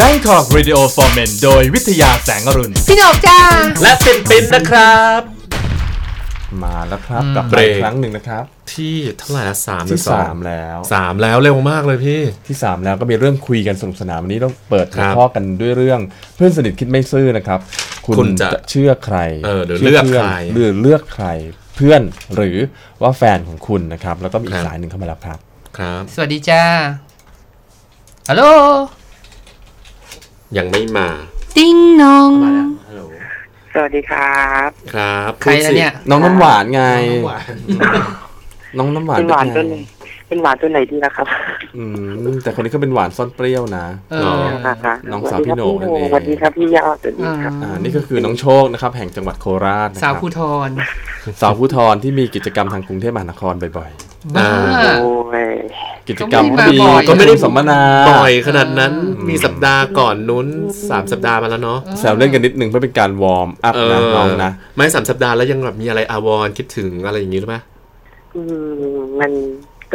Bangkok Radio for Men โดยวิทยาแสงอรุณ พี่หนกจ้า และปินปินนะครับ มาแล้วครับกลับเบมารกอีกครั้งหนึ่งนะครับ ที่เท่าไหร่ละสามหรืที่อสองสามแล้วสามแล้วเร็วมากเลยพี่ที่สามแล้วก็มีเรื่องคุยกันสนุกสนานวันนี้ต้องเปิดหัวครับข้อกันด้วยเรื่องเพื่อนสนิทคิดไม่ซื่อนะครับ คุณคุณจะจะเชื่อใครเออหรือชื่เลือกพื่นใครหรือเลือกใครเพื่อนหรือว่าแฟนของคุณนะครับ แล้วก็มีอีครักบสายหนึ่งเข้ามาแล้วครับ ครับ สวัสดีจ้าฮัลโหล ยังไม่มา ติ้งนองสวัสดีครับ ครับใครแล้วเนี่ย น้องน้ำหวานไง หวานน้องน้ำหวานเป็นหวานเป็ต้นไงเป็นหวานตัวไหนดีล่ะครับอืมแต่คนนี้เขาเป็นหวานซ่อนเปรี้ยวนะ เออน้องสาวพี่โหน่งนั่นเอง สวัสดีครับพี่ยอดสวัสดีครับ อ่านี่ก็คือน้องโชคนะครับ แห่งจังหวัดโคราชนะคสาวรับภูทร สาวผู้ทรที่มีกิจกรรมทางกรุงเทพมหานครบ่อย บ้า โอ้ยๆกิจกรรมก็ไม่ได้ดีมาบ่อย ก็ไม่ได้สัมมนาบ่อยขนาดนั้นมีสัปดาห์ก่อนนู้นสามสัปดาห์มาแล้วเนาะแซวเล่นกันนิดนึงเพื่อเป็นการวอร์มอัพเอนะอน้องนะ ไม่สามสัปดาห์แล้วยังแบบมีอะไรอาวรณ์คิดถึงอะไรอย่างนี้หรือเปล่าอืมมัน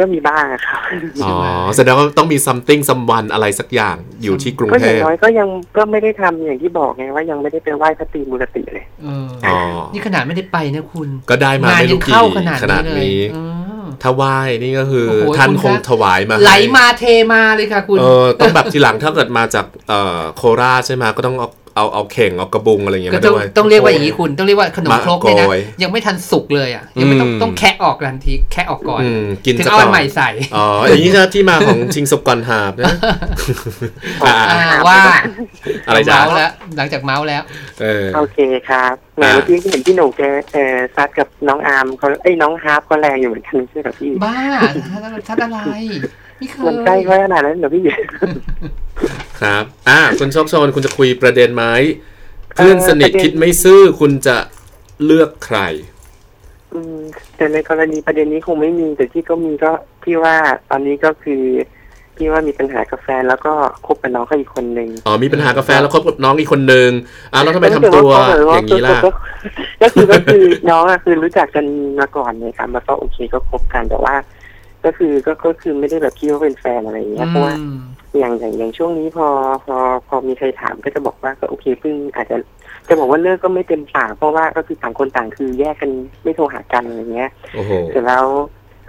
ก็มีบ้างอะครับอ๋อแสดงว่าต้องมี something someone อะไรสักอย่างอยู่ที่กรุงก็เทอย่างพน้อยก็ยังก็ไม่ได้ทำอย่างที่บอกไงว่ายังไม่ได้ไปไหว้พระตรีมูรติเลย เอออ๋อนี่ขนาดไม่ได้ไปนะคุณก็ได้มางานไม่ยัรู้งกี่เข้าขนาดขนาดนี้เลยนี้เออ ถ้าไหว้นี่ก็คือโอ้โหท่านคุณคงคะถวายมาไหลให้มาเทมาเลยค่ะคุณเออต้องแบบทีหลังถ้าเกิดมาจากเอ่อโคราชใช่ไหมก็ต้องเอา เอาเอาเข่งเอากระบุงอะไรอย่างเงี้ยก็มาต้องด้วยต้องเรียกว่าอย่างนี้คุณต้องเรียกว่าขนมมาครกเนี่ยนะโกยยังไม่ทันสุกเลยอะยังไม่ต้องอืมต้องแคะออกทันทีแคะออกก่อนอืมกินถึงซะเอาก่อัอนนใหม่ใส่อ๋ออย่างนี้จะที่มาของชิงศพก่อนหาบนะอ่าอ่าว่าอะไรจ๊ะเมาส์แล้วหลังจากเมาส์แล้วเออโอเคครับแหมอ่าเมื่อกี้เห็นพี่หนุ่มแกเอ่อซัดกับน้องอาร์มเขาเอ้ยน้องฮาร์ปก็แรงอยู่เหมือนกันใช่ไหมพี่บ้าท่านอะไรไม่เคยมันใกล้ไว้ขนาดนั้นเหรอพี่ครับ อ่า คุณโชคโชนคุณจะคุยประเด็นไหมเพื่อนสนิทประเด็นคิดไม่ซื่อคุณจะเลือกใคร อืมแต่ในกรณีประเด็นนี้คงไม่มี แต่ที่ก็มีก็ที่ว่าตอนนี้ก็คือที่ว่ามีปัญหากับแฟนแล้วก็คบกับน้องเขาอีกคนหนึ่งอ๋อมีปัญหากับแฟนแล้วคบกับน้องอีกคนนึงอ่าแล้วทำไมทำตัวอย่างนี้ล่ะก็คือก็คือน้องอะคือรู้จักกันมาก่อนเลยครับแล้วก็โอเคก็คบกันแต่ว่า ก็คือก็ก็คือไม่ได้แบบคิดว่าเป็นแฟนอะไรอย่างเงี้ยเพราะว่าอืมอย่างอย่างอย่างช่วงนี้พอพอพอมีใครถามก็จะบอกว่าก็โอเคเพิ่งอาจจะจะบอกว่าเลิกก็ไม่เต็มปากเพราะว่าก็คือต่างคนต่างคือแยกกันไม่โทรหากันอะไรเงี้ยโอ้โหเสร็จแล้ว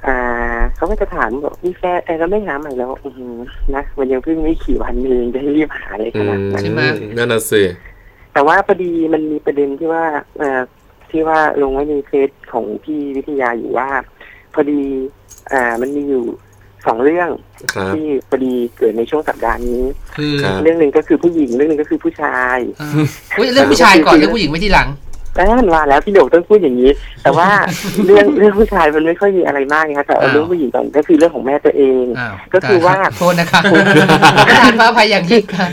อ่าเขาก็จะถามบอกมีแฟนเออแล้วไม่หาใหม่แล้วอือหือนะมันยังเพิ่งไม่ขี่วันเองจะให้รีบหาเลยขอืนาดมนั้นใช่ไหมนั่นน่ะสิแต่ว่าพอดีมันมีประเด็นที่ว่าเอ่อที่ว่าลงไว้ในเฟซของพี่วิทยาอยู่ว่า พอดี อ่า มันมีอยู่สองเรื่องครับที่พอดีเกิดในช่วงสัปดาห์นี้คือครับเรื่องหนึ่งก็คือผู้หญิงเรื่องหนึ่งก็คือผู้ชายอ่าอุ้ยเรื่องผู้ชายก่อนเรื่องผู้หญิงไว้ทีหลังแล้วมันว่าแล้วพี่โหนกต้องพูดอย่างนี้ แต่ว่าเรื่องเรื่องผู้ชายมันไม่ค่อยมีอะไรมากนะครับแต่เอาอ้าวเรื่องผู้หญิงก่อนก็คือเรื่องของแม่ตัวเองอ้าวก็คือว่าโทษนะคะประธานพระอภัยอย่างยิ่งค่ะ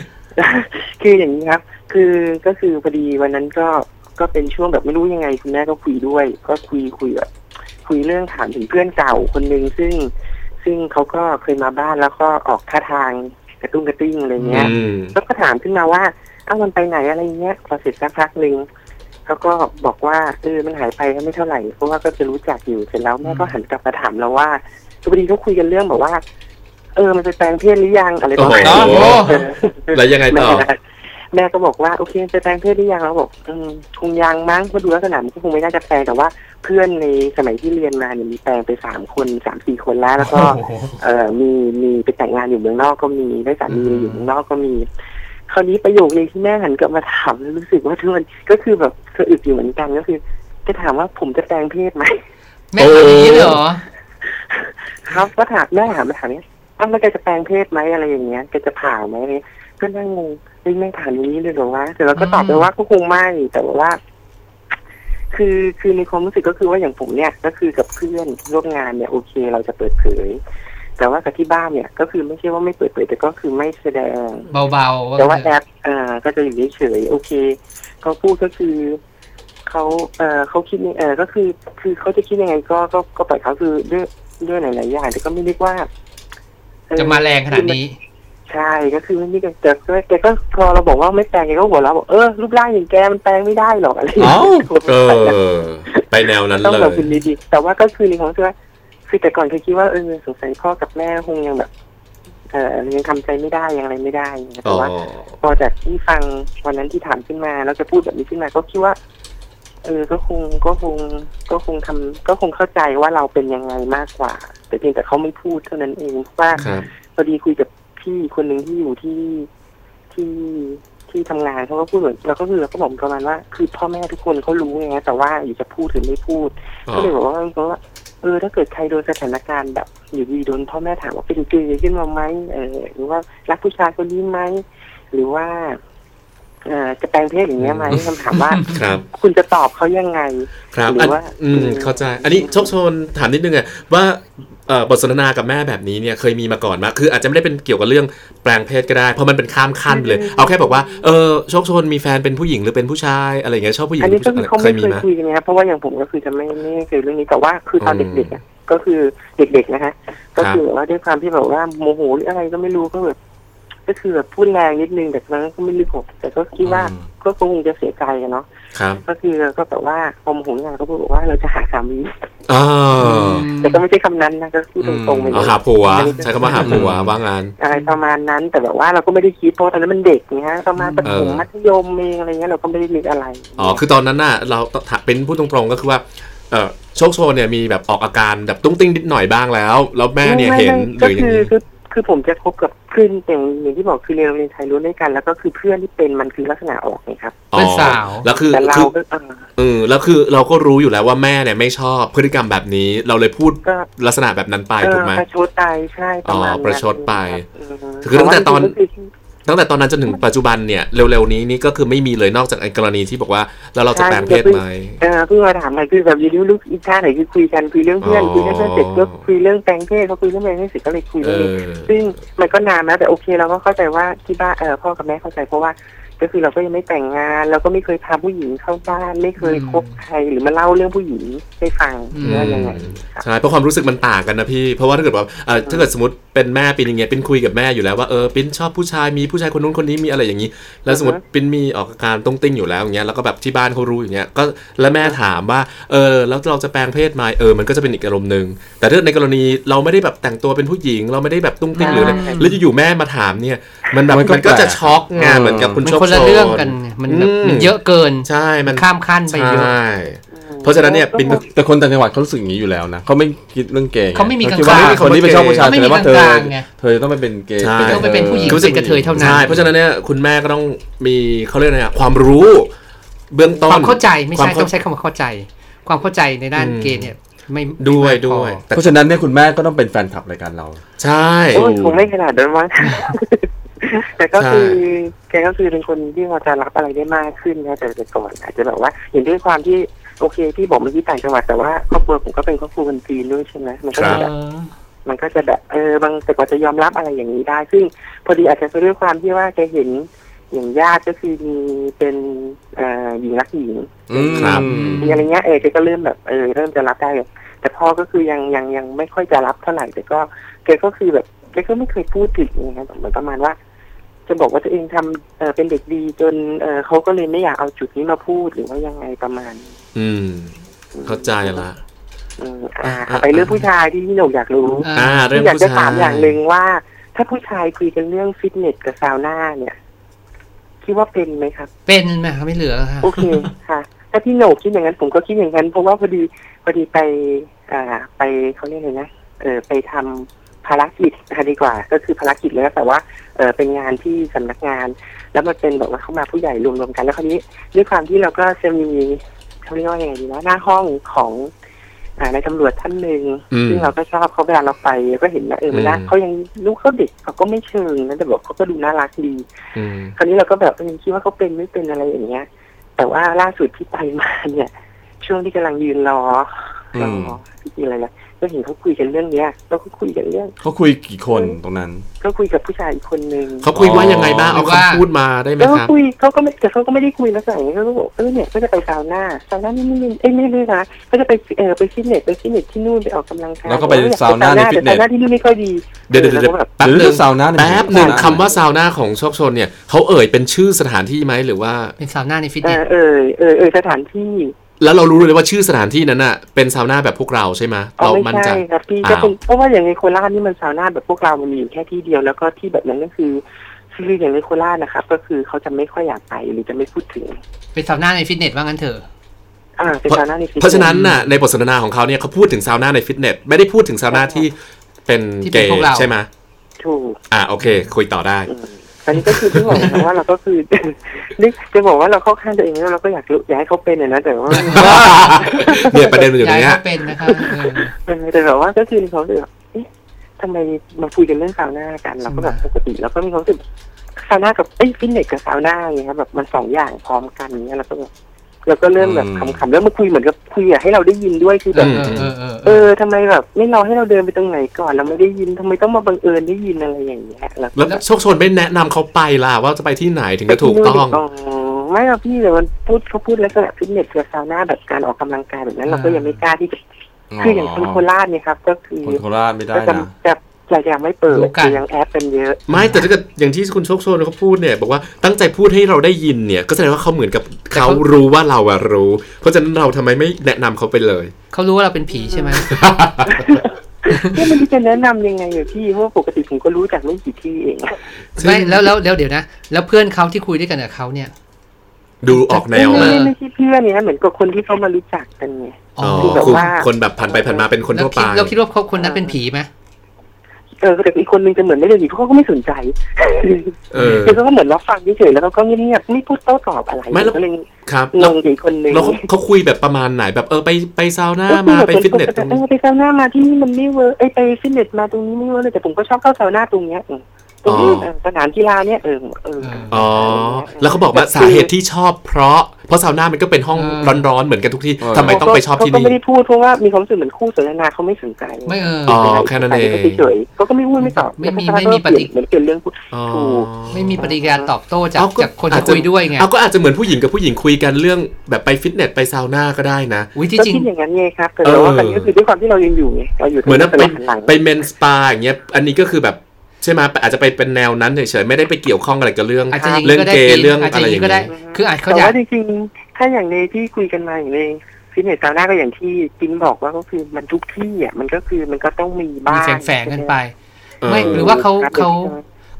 คืออย่างนี้ครับ คือก็คือพอดีวันนั้นก็ก็เป็นช่วงแบบไม่รู้ยังไงคุณแม่ก็คุยด้วย ก็คุยคุยแบบ คุยเรื่องถามถึงเพื่อนเก่าคนหนึ่งซึ่ง ซึ่งเขาก็เคยมาบ้านแล้วก็ออกท่าทางกระตุ้งกระติ้งอะไรเงี้ยอืมแล้วก็ถามขึ้นมาว่าเอ้ามันไปไหนอะไรเงี้ยพอเสร็จสักพักหนึ่งเขาก็บอกว่าเออมันหายไปก็ไม่เท่าไหร่เพราะว่าก็จะรู้จักอยู่เสร็จแล้วแม่ก็หันกลับมาถามเราว่าพอดีเขาคุยกันเรื่องแบบว่า เออมันไปแปลงเพศหรือยังอะไรประมาณโอ้นี้โหเออแล้วยังไงต่อ แม่แม่ก็บอกว่าโอเคไปแปลงเพศหรือยังเราบอกอืมคงยังมั้งเพราะดูลักษณะมันก็คงไม่น่าจะแปลงแต่ว่าเพื่อนในสมัยที่เรียนมาเนี่ยมีแปลงไปสามคนสามสี่คนแล้วแล้วก็ เออมีมีไปแต่งงานอยู่เมืองนอกก็มีได้สามีอยู่เมืองนอกก็มีคราวนี้ประโยคนึงที่แม่หันกลับมาถามแล้วรู้สึกว่าทุกคนก็คือแบบสะอึกอยู่เหมือนกันก็คือจะถามว่าผมจะแปลงเพศไหมแม่ทำอย่างนี้เลยเหรอครับก็ถามแม่ถามมาถามเนี้ยอ้าวแล้วแกจะแปลงเพศไหมอะไรอย่างเงี้ยแกจะผ่าไหมอะไรเงี้ย ก็นั่งงงเฮ้ยแม่ถามอย่างนี้เลยเหรอวะแต่เราก็ตอบไปว่าก็คงไม่แต่ว่า คือคือในความรู้สึกก็คือว่าอย่างผมเนี่ย ก็คือกับเพื่อนร่วมงานเนี่ย โอเค เราจะเปิดเผย แต่ว่ากับที่บ้านเนี่ย ก็คือไม่ใช่ว่าไม่เปิดเผยแต่ก็คือไม่แสดง เบาๆแต่ว่าแอปเอ่อก็จะอยู่เฉยๆโอเคเขาพูดก็คือเขาเอ่อเขาคิดยังเออก็คือ คือเขาจะคิดยังไงก็ก็ก็ปล่อยเขาคือด้วยด้วยหลายๆอย่างแต่ก็ไม่เรียกว่าเอ่อจะมาแรงขนาดนี้ ใใช่ก็คือไม่มีแต่แต่ก็แกก็พอเราบอกว่าไม่แปลงแกก็หัวเราะบอกเออรูปร่างอย่างแกมันแปลงไม่ได้หรอกอะไรอย่างเงี้ยเอ้าเออไปแนวนั้นต้องเลแบบยคุณดีๆแต่ว่าก็คือในความรู้สึกว่าคือแต่ก่อนเคยคิดว่าเออสงสัยพ่อกับแม่คงยังแบบเออยังทำใจไม่ได้ยังอะไรไม่ได้แต่อ๋อว่าพอจากที่ฟังวันนั้นที่ถามขึ้นมาแล้วจะพูดแบบนี้ขึ้นมาก็คิดว่า เออก็คงก็คงก็คงทำก็คงเข้าใจว่าเราเป็นยังไงมากกว่า แต่เพียงแต่เขาไม่พูดเท่านั้นเองเพราะว่าครับพอดีคุยกับ พี่คนหนึ่งที่อยู่ที่ที่ที่ทำงานเขาก็พูดเหมือนเราก็คือเราก็บอกประมาณว่า คือพ่อแม่ทุกคนเขารู้ไงแต่ว่าอยู่จะพูดหรือไม่พูดอ๋อก็เลยบอกว่าเพราะว่าเออถ้าเกิดใครโดนสถานการณ์แบบ อยู่ดีโดนพ่อแม่ถามว่าเป็นเกย์ขึ้นมาไหมเออหรือว่ารักผู้ชายคนนี้ไหมหรือว่าเอ่อ จะแปลงเพศอย่างเงี้ยไหมคำถามว่าครับคุณจะตอบเขายังไง ครับหรืออันว่าอืมอืมเข้าใจ อันนี้โชคโชนถามนิดนึงอะว่าเอ่อบทสนทนากับแม่แบบนี้เนี่ยเคยมีมาก่อนมาคืออาจจะไม่ได้เป็นเกี่ยวกับเรื่องแปลงเพศก็ได้ เพราะมันเป็นข้ามขั้นไปเลย เอาแค่บอกว่าเออโชคโชนมีแฟนเป็นผู้หญิงหรือเป็นผู้ชายอะไรอย่างเงี้ยชอบผู้หญิงอันหรืนี้อก็ผู้คือชายเขาเคไม่ยมีเคยไหมคุยกันนะครับเพราะว่าอย่างผมก็คือจะไม่ไม่เคยเรื่องนี้แต่ว่าคือตอนอืมเด็กๆอะก็คือเด็กๆนะฮะก็คือแบบว่าด้วยความที่แบบว่าโมโหหรืออะไรก็ไม่รู้ก็แบบ ก็คือแบบพูดแรงนิดนึงแต่ตอนนั้นก็ไม่รู้ผมแต่ก็คิดว่าอืมก็คงจะเสียใจอะเนาะครับก็คือก็แบบว่าพอโมโหงานก็พูดบอกว่าเราจะหาสามีอ๋อแต่ก็ไม่ใช่คำนั้นนะก็พูดตรงๆไปเลเอายหาผัวใช้คำว่าหาผัวว่างานอะไรประมาณนั้น แต่แบบว่าเราก็ไม่ได้คิดเพราะตอนนั้นมันเด็กเนี้ยประมาณประถมเออมัธยมเองอะไรเงี้ยเราก็ไม่ได้นึกอะไรอ๋อคือตอนนั้นน่ะ เราถามเป็นพูดตรงๆก็คือว่า เออโชคโชนเนี่ยมีแบบออกอาการแบบตุ้งติ้งนิดหน่อยบ้างแล้ว แล้วแม่เนี่ยไม่เห็นไม่หรือยังก็คือไง คือคือผมจะคบกับเพื่อนอย่างอย่างที่บอกคือเรียนโรงเรียนไทยรู้ด้วยกัน แล้วก็คือเพื่อนที่เป็นมันคือลักษณะออกไงครับเพื่อนสาวแล้วคือแต่เราคือก็เออเออแล้วคือเราก็รู้อยู่แล้วว่าแม่เนี่ยไม่ชอบพฤติกรรมแบบนี้ เราเลยพูดก็ ลักษณะแบบนั้นไปเอถูอกไหมประชดไปใช่ประมาณอ๋อประชดไปนั้นคือตั้งแต่ตอนว่าจริงๆก็คือ ตั้งแต่ตอนนั้นจนถึงปัจจุบันเนี่ย เร็วๆนี้นี่ก็คือไม่มีเลยนอกจากไอ้กรณีที่บอกว่า แล้วเราจะแปลงเพศไหมเออเพิ่งมาถามหน่อยคือแบบอยูนิ้วลูกอีกท่าไหนคือคุยกันคุยเรื่องเพื่อนอ๋อคุยเรื่องเพื่อนเสร็จก็คุยเรื่องแปลงเพศเขาคุยเรื่องแปลงเพศเสร็จก็เลยคุยเอเรื่องนี้อซึ่งมันก็นานนะแต่โอเคเราก็เข้าใจว่าที่บ้านเออพ่อกับแม่เข้าใจเพราะว่า ก็คือเราก็ยังไม่แต่งงาน เราก็ไม่เคยพาผู้หญิงเข้าบ้านไม่เคยอืมคบใครหรือมาเล่าเรื่องผู้หญิงให้ฟังอืมว่ายังไงครับใช่เพราะความรู้สึกมันต่างกันนะพี่ เพราะว่าถ้าเกิดว่าเอ่อถ้าเกิดสมมติเป็นแม่ปินอย่างเงี้ยปินคุยกับแม่อยู่แล้วว่าเออปินชอบผู้ชายมีผู้ชายคนนู้นคนนี้มีอะไรอย่างนี้ แล้วสมมติปินมีออกอาการตุ้งติ้งอยู่แล้วอย่างเงี้ยแล้วก็แบบที่บ้านเขารู้อย่างเงี้ยก็แล้วแม่ถามว่าเออแล้วเราจะแปลงเพศไหมเออมันก็จะเป็นอีกอารมณ์หนึ่งแต่ถ้าในกรณีเราไม่ได้แบบแต่งตัวเป็นผู้หญิง เราไม่ได้แบบตุ้งติ้งหรืออะไรใช่แล้วอยู่ๆแม่มาถามเนี่ย มันแบบมันก็มันก็จะแปลกช็อกไงานเหมือนกับคุณมันโชคคนละโชเรื่องกันไงมันแบบอืมมันเยอะเกิน ใช่ มันข้ามขั้นไปเยอะใช่เพราะฉะนั้นเนี่ยปินแต่แต่คนต่างจังหวัดเขารู้สึกอย่างนี้อยู่แล้วนะเขาไม่คิดเรื่องเกย์งเขาไม่มีคิดว่ากลางๆคนที่ไปชอบผู้ชายเขาไม่มีแสดงว่าเธอกลางๆไงเธอต้องไปเป็นเกย์ใช่กระต้องไปเป็นผู้หญิงเธอเป็นกระเทยเท่านั้นใช่เพราะฉะนั้นเนี่ยคุณแม่ก็ต้องมีเขาเรียกอะไรอะความรู้เบื้องต้นความเข้าใจไม่ใช่ความเข้าต้องใช้คำว่าเข้าใจ ความเข้าใจในด้านอืมเกย์เนี่ยไม่ด้วยไม่พอด้วยแต่เพราะฉะนั้นเนี่ยคุณแม่ก็ต้องเป็นแฟนคลับรายการเรา ใช่โอ้ยคงไม่ขนาดนั้นมั้ง แต่ก็คือใช่แกก็คือเป็นคนที่พอจะรับอะไรได้มากขึ้นนะแต่แต่ก่อนอาจจะแบบว่าเห็นด้วยความที่โอเคที่บอกเมื่อกี้ต่างจังหวัดแต่ว่าครอบครัวผมก็เป็นครอบครัวคนจีนด้วยใช่ไหมมันก็ครัจะบแบบมันก็จะแบบเออบางแต่กว่าจะยอมรับอะไรอย่างนี้ได้ ซึ่งพอดีอาจจะเป็นด้วยความที่ว่าแกเห็นอย่างญาติก็คือมีเป็นเอ่อหญิงรักหญิงอืมครับมีอะไรเงี้ยเออแกก็เริ่มแบบเออเริ่มจะรับได้แบบแต่พ่อก็คือยังยังยังไม่ค่อยจะรับเท่าไหร่แต่ก็แกก็คือแบบ แกก็ไม่เคยพูดถึงอย่างเงี้ยเหมือนประมาณว่า จะบอกว่าตัวเองทำเออเป็นเด็กดีจนเออเขาก็เลยไม่อยากเอาจุดนี้มาพูดหรือว่ายังไงประมาณนี้อืม เข้าใจละอืมอ่าเอาไปเรื่องผู้ชายที่พี่หนุ่มอยากรู้อ่าเรื่องอยากผู้จะชาถามยอย่างหนึ่งว่า ถ้าผู้ชายคุยกันเรื่องฟิตเนสกับซาวน่าเนี่ยคิดว่าเป็นไหมครับ เป็นไหมคะไม่เหลือค่ะโอเคค่ะ ถ้าพี่โหนกคิดอย่างนั้นผมก็คิดอย่างนั้น เพราะว่าพอดีพอดีไป อ่า ไปเขาเรียกอะไรนะเออไปทำ ภารกิจนะคะดีกว่า ก็คือภารกิจเลยนะแต่ว่าเออเป็นงานที่สำนักงาน แล้วมันเป็นแบบว่าเข้ามาผู้ใหญ่รวมๆกัน แล้วคราวนี้ด้วยความที่เราก็จะมีเขาเรียกว่ายังไงดีนะหน้าห้องของอ่าในตำรวจท่านหนึ่งอืมซึ่งเราก็ชอบเขาเวลาเราไปก็เห็นนะเออมันน่าอืมเขายังลูกเขาเด็กเขาก็ไม่เชิงนะแต่แบบเขาก็ดูน่ารักดีอืมคราวนี้เราก็แบบเออคิดว่าเขาเป็นไม่เป็นอะไรอย่างเงี้ย แต่ว่าล่าสุดที่ไปมาเนี่ย ช่วงที่กำลังยืนรออืมพิธีอะไรนะ ก็เห็นเขาคุยกันเรื่องเนี้ยแล้วก็คุยกันเรื่องเขาคุยกี่คนตรงนั้นก็คุยกับผู้ชายอีกคนนึงเขาคุยว่ายังไงบ้างอ๋อเอาคำพูดมาได้ไหมแล้วก็ครับคุยเขาก็ไม่แต่เขาก็ไม่ได้คุยลักษณะอย่างนี้เขาก็บอกเออเนี่ยก็จะไปซาวน่าซาวน่านี่ไม่เอ้ยไม่เลยนะก็จะไปเออไปฟิตเนสไปฟิตเนสที่นู่นไปออกกำลังกายแล้วก็ไปซาวน่าในฟิตเนสแต่ซาวน่าที่นู่นไม่ค่อยดีเดี๋ยวเดี๋ยวเดี๋ยวแล้ก็แบบแป๊บหรือหนึ่งซาวน่าในแป๊บหนึ่งซาวน่าคำว่าซาวน่าของโชคชนเนี่ยเขาเอ่ยเป็นชื่อสถานที่ไหมหรือว่าเป็นซาวน่าในฟิตเนสเออเออเออเออสถานที่ แล้วเรารู้เลยว่าชื่อสถานที่นั้นน่ะเป็นซาวน่าแบบพวกเราใช่ไหมอ๋อเราไม่มั่นใจใช่ครับพี่อ้าวก็เป็นเพราะว่าอย่างในโคราชนี่มันซาวน่าแบบพวกเรามันมีอยู่แค่ที่เดียวแล้วก็ที่แบบนั้นก็คือคืออย่างในโคราชนะครับ ก็คือเขาจะไม่ค่อยอยากไปหรือจะไม่พูดถึง เป็นซาวน่าในฟิตเนสว่างั้นเถอะอ่าเป็นซาวน่าในฟิตเพราะฉะนั้นน่ะในบทสนทนาของเขาเนี่ยเขาพูดถึงซาวน่าในฟิตเนสไม่ได้พูดถึงซาวน่าที่เป็นที่เกเป็นพวกย์เราใช่ไหมถูกอ่าโอเค คุยต่อได้ อืมอันนี้ก็คือที่บอกนะว่าเราก็คือนึกจะบอกว่าเราเข้าข้างตัวเองแล้วเราก็อยากรู้อยากให้เขาเป็นอะนะแต่ว่าเนี่ยประเด็นมันอยู่อตรยากงให้เนี้ยเขาเป็นนะคะเออเออแต่แบบว่าก็คือเขาเลยแบบเอ๊ะทำไมมาคุยกันเรื่องซาวน่ากันเราก็แบบปกติเราก็มีความรู้สึกซาวน่ากับเอ้ยฟิตเนสกับซาวน่าอย่างเงี้ยครับแบบมันสองอย่างพร้อมกันเงี้ยเราก็แบบ เราก็เริ่มแบบอืมขำๆแล้วมาคุยเหมือนกับคุยอะให้เราได้ยินด้วยคือแบบเออเออเออเออทำไมแบบไม่รอให้เราเดินไปตรงไหนก่อนเราไม่ได้ยินทำไมต้องมาบังเอิญได้ยินอะไรอย่างเงี้ยแล้วแล้วโชคชนไม่แนะนำเขาไปล่ะว่าจะไปที่ไหนถึงจะถูกต้องไม่หรอกพี่แต่มันพูดเขาพูดลักษณะฟิตเนสกับซาวน่าแบบการออกกำลังกายแบบนั้นเราก็ยังไม่กล้าที่จะคืออย่างคนโคราชเนี่ยครับ ก็คือคนโคราชไม่ได้ก็จะนะจะ จะยังไม่เปิดจะยังแอปกันเยอะ ไม่แต่ถ้าเกิดอย่างที่คุณโชคโชนเขาพูดเนี่ยบอกว่าตั้งใจพูดให้เราได้ยินเนี่ย ก็แสดงว่าเขาเหมือนกับเขารู้ว่าเราอะรู้ เพราะฉะนั้นเราทำไมไม่แนะนำเขาไปเลย เขารู้ว่าเราเป็นผีใช่ไหมเนี่ยมันจะแนะนำยังไงอะพี่เพราะว่าปกติผมก็รู้จากไม่กี่ที่เองไม่แล้วแล้วแล้วเดี๋ยวนะ แล้วเพื่อนเขาที่คุยด้วยกันกับเขาเนี่ย ดูออกแนวไม่มาไม่ไม่ใช่เพื่อนเนี่ยเหมือนกับคนที่เขามารู้จักกันไงอ๋ออ๋อคือแบบคือว่าคนแบบผ่านไปผ่านมาเป็นคนแล้วทั่วไปคิดเราคิดว่าเขาคนนั้นเป็นผีไหม เออแต่อีกคนนึงจะเหมือนไม่ได้ยินเพราะเขาก็ไม่สนใจเออคือเขาก็เหมือนรับฟังเฉยๆแล้วเขาก็เงียบๆไม่พูดโต้ตอบอะไรไม่แล้วก็เลยครับงแล้วงกับอีกคนนึงแล้วเขาเขาคุยแบบประมาณไหนแบบเออไปไปซาวน่ามาไปฟิตเนสตรงเอนี้เออไปซาวน่ามาที่นี่มันไม่ work ไอ้ไปฟิตเนสมาตรงนี้ไม่ work เลยแต่ผมก็ชอบเข้าซาวน่าตรงเนี้ยอืมตรงนี้ เออสนามกีฬาเนี่ยเออเอออ๋อ แล้วเขาบอกว่าสาเหตุที่ชอบเพราะ เพราะซาวน่ามันก็เป็นห้องร้อนๆเหมือนกันทุกที่เออทำไมต้องไปชอบที่เขาก็นี่ไม่ได้พูดเพราะว่ามีความรู้สึกเหมือนคู่สนทนาเขาไม่สนใจไม่เอออ๋อแค่นั้นเองเฉยๆเขาก็ไม่พูดไม่ตอบไม่มีแล้วก็ไม่มีปฏิเหมือนเปลี่ยนเรื่องพูดอ๋อถูกไม่มีปฏิกิริยาตอบโต้จากเอาก็จากคนอาที่จจะคุยด้วยไงเอาก็อาจจะเหมือนผู้หญิงกับผู้หญิงคุยกันเรื่องแบบไปฟิตเนสไปซาวน่าก็ได้นะวิที่ก็จริงคิดอย่างนั้นไงครับแต่เออว่าครั้นี้ก็คือด้วยความที่เรายังอยู่ไงเราอยู่เหมือนว่าไปหันหลังไปเมนสปาอย่างเงี้ยอันนี้ก็คือแบบ ใช่ไหมอาจจะไปเป็นแนวนั้นเฉยๆไม่ได้ไปเกี่ยวข้องอะไรกับเรื่องอาจจะอย่างเรื่นี้องก็ได้เกย์ปีนเรื่องอาจจะอะอไรย่างอย่านี้งก็ได้นี้คืออาจเขาแต่อยากว่าจริงๆถ้าอย่างในที่คุยกันมาอย่างในฟิตเนสซาวน่าก็อย่างที่ปิ้นบอกว่าก็คือมันทุกที่อะมันก็คือมันก็ต้องมีบ้ามีงแฝงๆกันไปเออไม่หรือว่าเขาครับเขา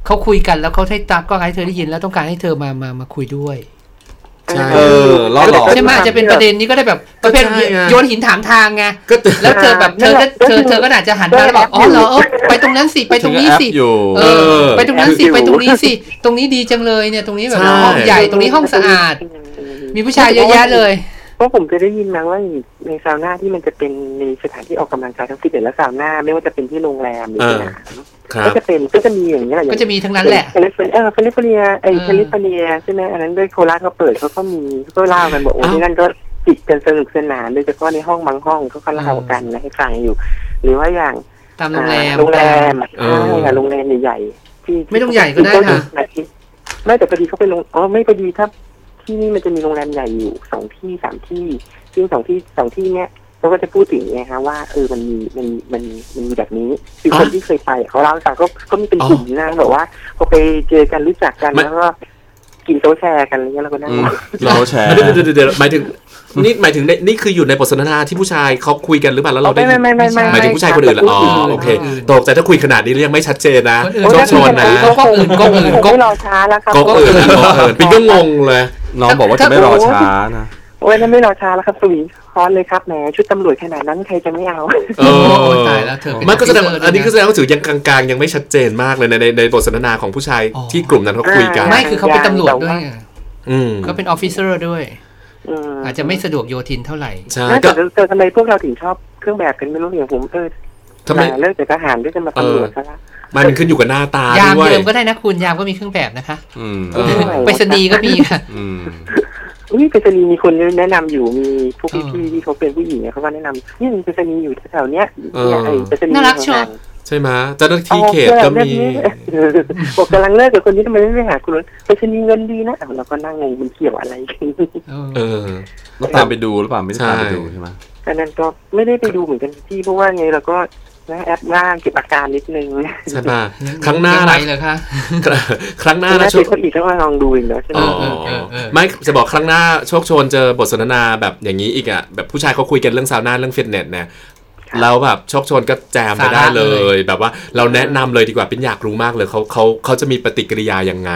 เขาคุยกันแล้วเขาให้ตาก็ให้เธอได้ยินแล้วต้องการให้เธอมามามาคุยด้วยใช่ เออล่อหลอกใช่ไหมอาจจะเป็นประเด็นนี้ก็ได้แบบประเภทก็ใช่ไงโยนหินถามทางไงก็แล้วเธอแบบเธอก็เธอเธอก็อาจจะหันมาแล้วบอกอ๋อเหรอเออไปตรงนั้นสิไปตรงนี้สิแอปอยู่เออ ไปตรงนั้นสิไปตรงนี้สิตรงนี้ดีจังเลยเนี่ยตรงนี้แบบห้องใหญ่ตรงนี้ห้องสะอาด มีผู้ชายเยอะแยะเลยเพ ราะผมจะได้ยินมาว่าในซาวน่าที่มันจะเป็นในสถานที่ออกกำลังกายทั้งฟิตเนสและซาวน่าไม่ว่าจะเป็นที่โรงแรมหรือสนามครัก็บจะเป็นก็จะมีอย่างเนี้ยแหละก็จะมีทั้งนั้นแหละแคลิฟอร์เนียเออแคลิฟอร์เนียไอ้เออแคลิฟอร์เนียใช่ไหมอันนั้นด้วยโคราชเขาเปิดเขาก็มีก็เล่ากันบอกโอ้อ้าวที่นั่นก็จิตกันสนุกสนานโดยเฉพาะในห้องบางห้องเขาก็เล่ากันนะให้ฟังอยู่ หรือว่าอย่างตามโรงแรมโรงแรมเออใช่ค่ะโรงแรมใหญ่ๆที่ไม่ต้องใหญ่ก็ได้ค่ะไม่แต่พอดีเขาไปลงอ๋อไม่พอดีถ้า ที่นี่มันจะมีโรงแรมใหญ่อยู่สองที่สามที่ซึ่งสองที่สองที่เนี้ยเขาก็จะพูดถึงไงฮะว่าเออมันมีมันมีมันมีมันมีแบบนี้คือคนที่เคยไปเขาเล่าให้ฟังเขาเขามีเป็นกลุ่มนะแบบว่าเขาไปเจอกันรู้จักกันแล้วก็กินโต๊ะแชร์กันอะไรเงี้ยแล้วก็นั่งอืมเราแชร์เดี๋ยวเดี๋ยวเดี๋ยวเดี๋ยวหมายถึงนี่หมายถึงในนี่คืออยู่ในบทสนทนาที่ผู้ชายเขาคุยกันหรือเปล่าแล้วเราได้ไม่ไม่ไม่ไม่หมายถึงผู้ชายคนอื่นเหรออ๋อโอเคตกใจถ้าคุยขนาดนี้ยังไม่ชัดเจนนะคนอื่นโอ้โชยคชนนะก็อื่นก็อื่นก็ไม่รอช้าแล้วครับก็เออก็เออปิงก็งงเลย น้องบอกว่าจะไม่รอช้านะโอ้ยนั่นไม่รอช้าแล้วครับสวีคอนเลยครับแหมชุดตำรวจขนาดนั้นใครจะไม่เอาเอโอ้อตายแล้วเธอเป็นมันก็แสดงว่า officer อันนี้ก็ด้วยะแสดงว่าถือยังกลางๆ ยังไม่ชัดเจนมากเลยในในในบทสนทนาของผู้ชายอ๋อที่กลุ่มนั้นเขาคุยกันไม่คือเขาเป็นตำรวจด้วยไงอืมเขาเป็นออฟฟิเซอร์ด้วยอืมอาจจะไม่สะดวกโยทินเท่าไหร่ใช่แล้วก็แต่แต่ทำไมพวกเราถึงชอบเครื่องแบบกันไม่รู้อย่างผมเออทำไมเลิกจากทหารด้วยกันมาตำรวจซะละ มันขึ้นอยู่กับหน้าตายามด้วยเดิมก็ได้นะคุณยามก็มีเครื่องแบบนะคะอืมเออไปรษณีย์ก็มีค่ะอืมอุ้ยไปรษณีย์มีคนแนะนำอยู่มีพวกเออพี่ๆที่เขาเป็นผู้หญิงอะเขาก็แนะนำนี่มีไปรษณีย์อยู่แถวๆเนี้ยเออเนี่ยไอ้ไปรษณีย์น่ารักเชียวห่างใช่ไหมเจ้าหน้าๆที่เขตก็มีเออบอกกำลังเลิกกับคนนี้ทำไมไม่ไปหาคุณนู้นไปรษณีย์เงินดีนะอ้าวเราก็นั่งงงมันเกี่ยวอะไรกันเออเออแล้วตามไปดูหรือเปล่าไม่ได้ตามไปดูใช่ใช่ไหมอันนั้นก็ไม่ได้ไปดูเหมือนกันที่เพราะว่าไงเราก็ นะแอปว่างเก็บอาการนิดนึงใช่ป่ะครั้งหน้ายังไงนะเลยคะครั้งหน้าถ้านะโชเป็คนคนอีกต้องมาลองดูอีกแล้วใช่ไหมอ๋อเออเออเออไม่จะบอกครั้งหน้าโชคโชนเจอบทสนทนาแบบอย่างนี้อีกอะแบบผู้ชายเขาคุยกันเรื่องซาวน่าเรื่องฟิตเนสเนี่ยแล้วแบบโชคโชนก็แจมไปได้เลย แบบว่าเราแนะนำเลยดีกว่าปิ้นอยากรู้มากเลยเขาเขาเขาจะมีปฏิกิริยายังไง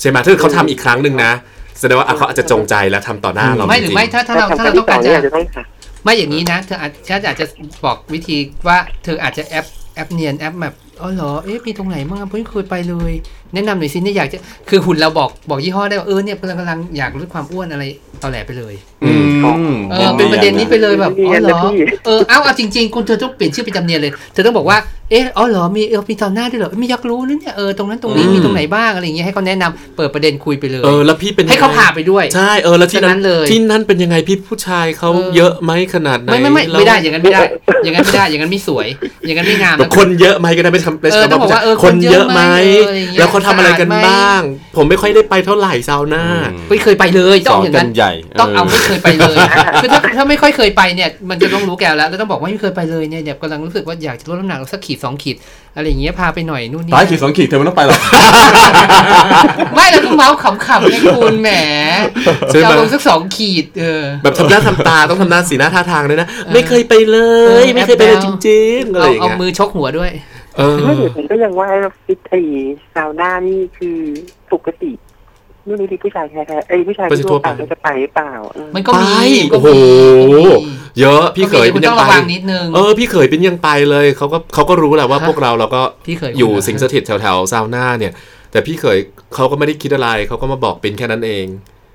ใช่ไหมถ้าเกิดเขาทำอีกครั้งหนึ่งนะแสดงว่าอะเขาอาจจะจงใจแล้วทำต่อหน้าเราไม่หรือไม่จงถ้าถ้าเราทำถ้าครั้เรางต้องที่สกาอรงจะเนี่ยจะต้องค่ะ ไม่อย่างนี้นะเธออาจฉันอาจจะบอกวิธีว่าเธออาจจะแอปแอปเนียนแอปแบบอ๋อเหรอเอ๊ะมีตรงไหนบ้างอะผมไม่เคยไปเลยแนะนำหน่อยสิเนี่ยอยากจะคือหุ่นเราบอกบอกยี่ห้อได้ว่าเออเนี่ยกำลังกำลังอยากลดความอ้วนอะไรตอแหลไปเลยอืมเออเป็นประเด็นนี้ไปเลยแบบเนีอ๋ยอนเหรนะอพี่เออเอาเอาจริง ๆ คุณเธอต้องเปลี่ยนชื่อประจำเนียนเลยเธอต้องบอกว่าเอ๊ะอ๋อเหรอมีเออมีตอนหน้าด้วยเหรอไม่อยากรู้นะเนี่ยเออตรงนั้นตรงนี้อืมมีตรงไหนบ้างอะไรอย่างเงี้ยให้เขาแนะนำเปิดประเด็นคุยไปเลยเออแล้วพี่เป็นให้เขายังไงพาไปด้วยใช่เออแล้วที่นั้ฉะนั้นนเลยที่นั่นเป็นยังไงพี่ผู้ชายเขาเออเยอะไหมขนาดไหนไม่ไม่ไม่แล้วไม่ได้อย่างนั้นไม่ได้ อย่างนั้นไม่ได้อย่างนั้นไม่สวย อย่างนั้นไม่งามแบบนะคนเยอะไหมก็ได้ไม่ทำไม่เออทำต้องบอกว่าเออคนเยอะไหมคนเยอะไหมเอออย่างเงี้ยแล้วเขาทำอะไรกันสะอาดไหมบ้าง ผมไม่ค่อยได้ไปเท่าไหร่ซาวน่าไม่เคยไปเลยสต้อองนอย่างกันั้นนใหญ่ต้องเอาไม่เคยไปเลยคือถ้าถ้าไม่ค่อยเคยไปเนี่ยมันจะต้องรู้แกแล้วแล้วต้องบอกว่าไม่เคยไปเลยเนี่ยเนี่ยกำลังรู้สึกว่าอยากจะลดน้ำหนักสักขีดสองขีดอะไรอย่างเงี้ยพาไปหน่อยนู่นนี่ตายขีดสองขีดเธอไม่ต้องไปหรอกไม่เราต้องเมาส์ขำๆไงคุณแหมใช่ไหมจะเอาลงสักสองขีดเออแบบทำหน้าทำตาต้องทำหน้าสีหน้าท่าทางด้วยนะ ไม่เคยไปเลเอยอไม่เคยไปเลยแอปจแล้วริงๆอะไรเอาอย่างเอาเงี้ยมือชกหัวด้วย เออไม่ผมก็ยังว่าฟิตไอซาวน่านี่คือปกติไม่รู้ดิผู้ชายแท้ๆไอยผู้ชายทั่วไปเขาจะไปหรือเปล่าอืมมันก็มีไปก็โอ้มีโหก็มีเยอะพี่เขยคุเป็ณนยัต้องงระไปวังนิดนึงเออพี่เขยเป็นยังไปเลยเขาก็เขาก็รู้แหละว่าฮะพวกเราเราก็พี่เขยอยู่คุณเหรอสิงสถิตแถวๆซาวน่าเนี่ย แต่พี่เขยเขาก็ไม่ได้คิดอะไรเขาก็มาบอกเป็นแค่นั้นเอง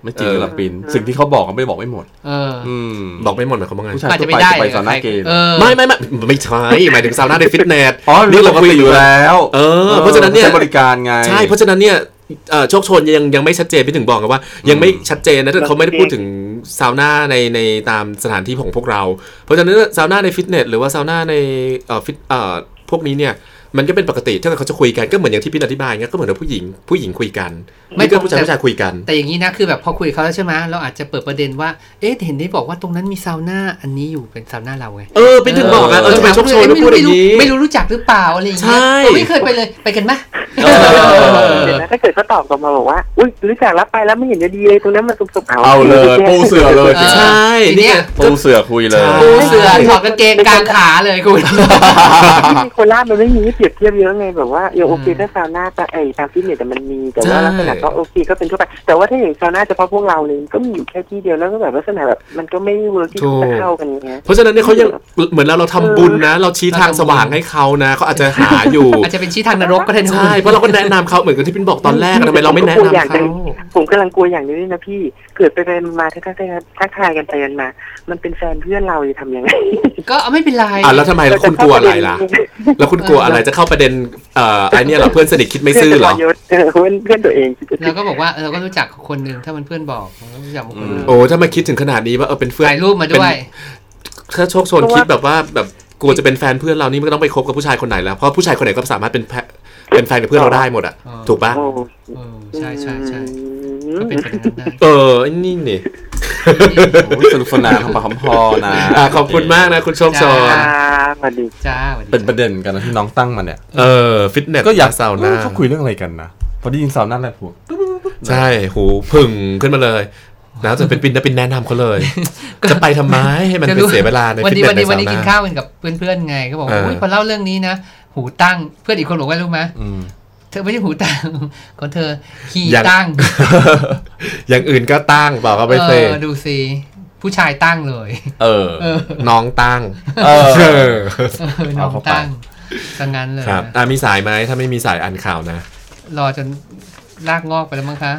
ไม่จริงหรอกปินสิ่งที่เขาบอกก็ไม่ได้บอกไม่หมดเอออืมบอกไม่หมดหมายความว่าไงผู้ชายอาจทั่จะวไม่ไปได้จะไปซาวน่าเกย์เออไม่ไม่ไม่ไม่ใช่หมายถึงซาวน่าในฟิตเนสอ๋อนี่นี่เราเราคุคุยยออยู่ยู่แล้วแล้วเออเพราะฉะนั้นเนี่ยใช้บริการไงใช่เพราะฉะนั้นเนี่ยเอ่อโชคโชนยังยังไม่ชัดเจนพี่ถึงบอกกันว่า ยังไม่ชัดเจนนะถ้าเขาไม่ได้พูดถึงซาวน่าในในตามสถานที่ของพวกเรา เพราะฉะนั้นซาวน่าในฟิตเนสหรือว่าซาวน่าในเอ่อฟิตเอ่อพวกนี้เนี่ย มันก็เป็นปกติถ้าเกิดเขาจะคุยกันก็เหมือนอย่างที่พี่อธิบายเงี้ยก็เหมือนกับผู้หญิงผู้หญิงคุยกัน ไม่ไม่ก็ต้องผู้ชายผู้ชายคุยกัน แต่อย่างนี้นะคือแบบพอคุยกับเขาแล้วใช่ไหมเราอาจจะเปิดประเด็นว่าเอ๊ะเห็นได้บอกว่าตรงนั้นมีซาวน่าอันนี้อยู่เป็นซาวน่าเราไงเออพี่ถึงบอกอะเออทำไมโชคโชนไม่พูดอย่างนี้ไม่รู้รู้จักหรือเปล่าอะไรอย่างเงี้ยใช่เออไม่เคยไปเลยไปกันไหมเออเดี๋ยวนะถ้าเกิดเขาตอบกลับมาบอกว่าอุ้ยรู้จักแล้วไปแล้วไม่เห็นจะดีเลยตรงนั้นมันสุกๆเอาเอาเลยปูเสือเลยเออใช่ทีนี่เนี้ไงยปูเสือคุยเลยใช่ปูเสือถอดกางเกงกลางขาเลยคุณที่โคราชมันไม่มีให้เปรียบเทียบเยอะไงแบบว่าอย่างโอเคถ้าซาวน่าแต่ไอตามฟิตเนสแต่มันมีแต่ว่าใช่ลักษณะก็โอเคก็เป็นทั่วไป แต่ว่าถ้าอย่างซาวน่าเฉพาะพวกเราเนี่ยก็มีอยู่แค่ที่เดียวแล้วก็แบบลักษณะแบบมันก็ไม่ work ที่จะเข้ากันไงเพราะฉะนั้นเนี่ยเขายังเหมือนเราเราทำบุญนะ เราชี้ทางสว่างให้เขานะเขาอาจจะหาอยู่ อาจจะเป็นชี้ทางนรกก็ได้นะใช่เพราะเราก็แนะนำเขาเหมือนกับที่พินบอกตอนแรกอะทำไมเราไม่แนะนำเขาผมกำลังกลัวอย่างนี้ด้วยนะพี่เกิดไปไปมาทักทายทักทายกันไปกันมา มันเป็นแฟนเพื่อนเราจะทำยังไงก็ไม่เป็นไรอะแล้วทำไมแล้วคุณกลัวอะไรล่ะ แล้วคุณกลัวอะไรจะเข้าประเด็นเอ่อไอเนี่ยเหรอเพื่อนสนิทคิดไม่ซื่อเหรอเออเพื่อนเพื่อนตัวเองเราก็บอกว่าเออเราก็รู้จักคนหนึ่งถ้ามันเพื่อนบอกเราก็รู้จักคนหนึ่งโอ้ถ้ามาคิดถึงขนาดนี้ว่าเออเป็นเพื่อนถ่ายรูปมาด้วยถ้าโชคโชนคิดแบบว่าแบบกลัวจะเป็นแฟนเพื่อนเรานี่มันก็ต้องไปคบกับผู้ชายคนไหนแล้วเพราะผู้ชายคนไหนก็สามารถเป็นแพเป็นแฟนกับเพื่อนเราได้หมดอะอ๋อถูกปะโอ้เออใช่ใช่ใช่อืก็มเป็นไปอย่างนั้นได้เออไอ้นี่นี่โอ้ย สนุกสนานคำปากคำพอนะอะขอบคุณมากนะคุณโชคชนอ่าสวัสดีจ้าสวัสดีเป็นประเด็นกันนะที่น้องตั้งมาเนี่ย เออ ฟิตเนสก็อยากซาวน่าเขาคุยเรื่องอะไรกันนะพอได้ยินซาวน่าแล้วผูกใช่หูพึ่งขึ้นมาเลยนะจะเป็นปินจะเป็นแนะนำเขาเลย จะไปทำไมให้มันเป็นเสียเวลาในวันฟิตนี้วันนี้วันนี้กินข้าวกันกับเพื่อนๆไงก็บอกเออโอ้ยพอเล่าเรื่องนี้นะหูตั้งเพื่อนอีกคนบอกว่ารู้ไหม เธอไม่ใช่หูตั้งของเธอขี่ยังตั้ง อย่างอื่นก็ตั้งบอกเขาไปเอเซอดูสิผู้ชายตั้งเลย เออเออน้องตั้งเออเออเออน้องเอาเข้าไปตั้งสังงั้นเลยครับนะอะมีสายไหมถ้าไม่มีสายอ่านข่าวนะ รอจนลากงอกไปแล้วมั้งคะ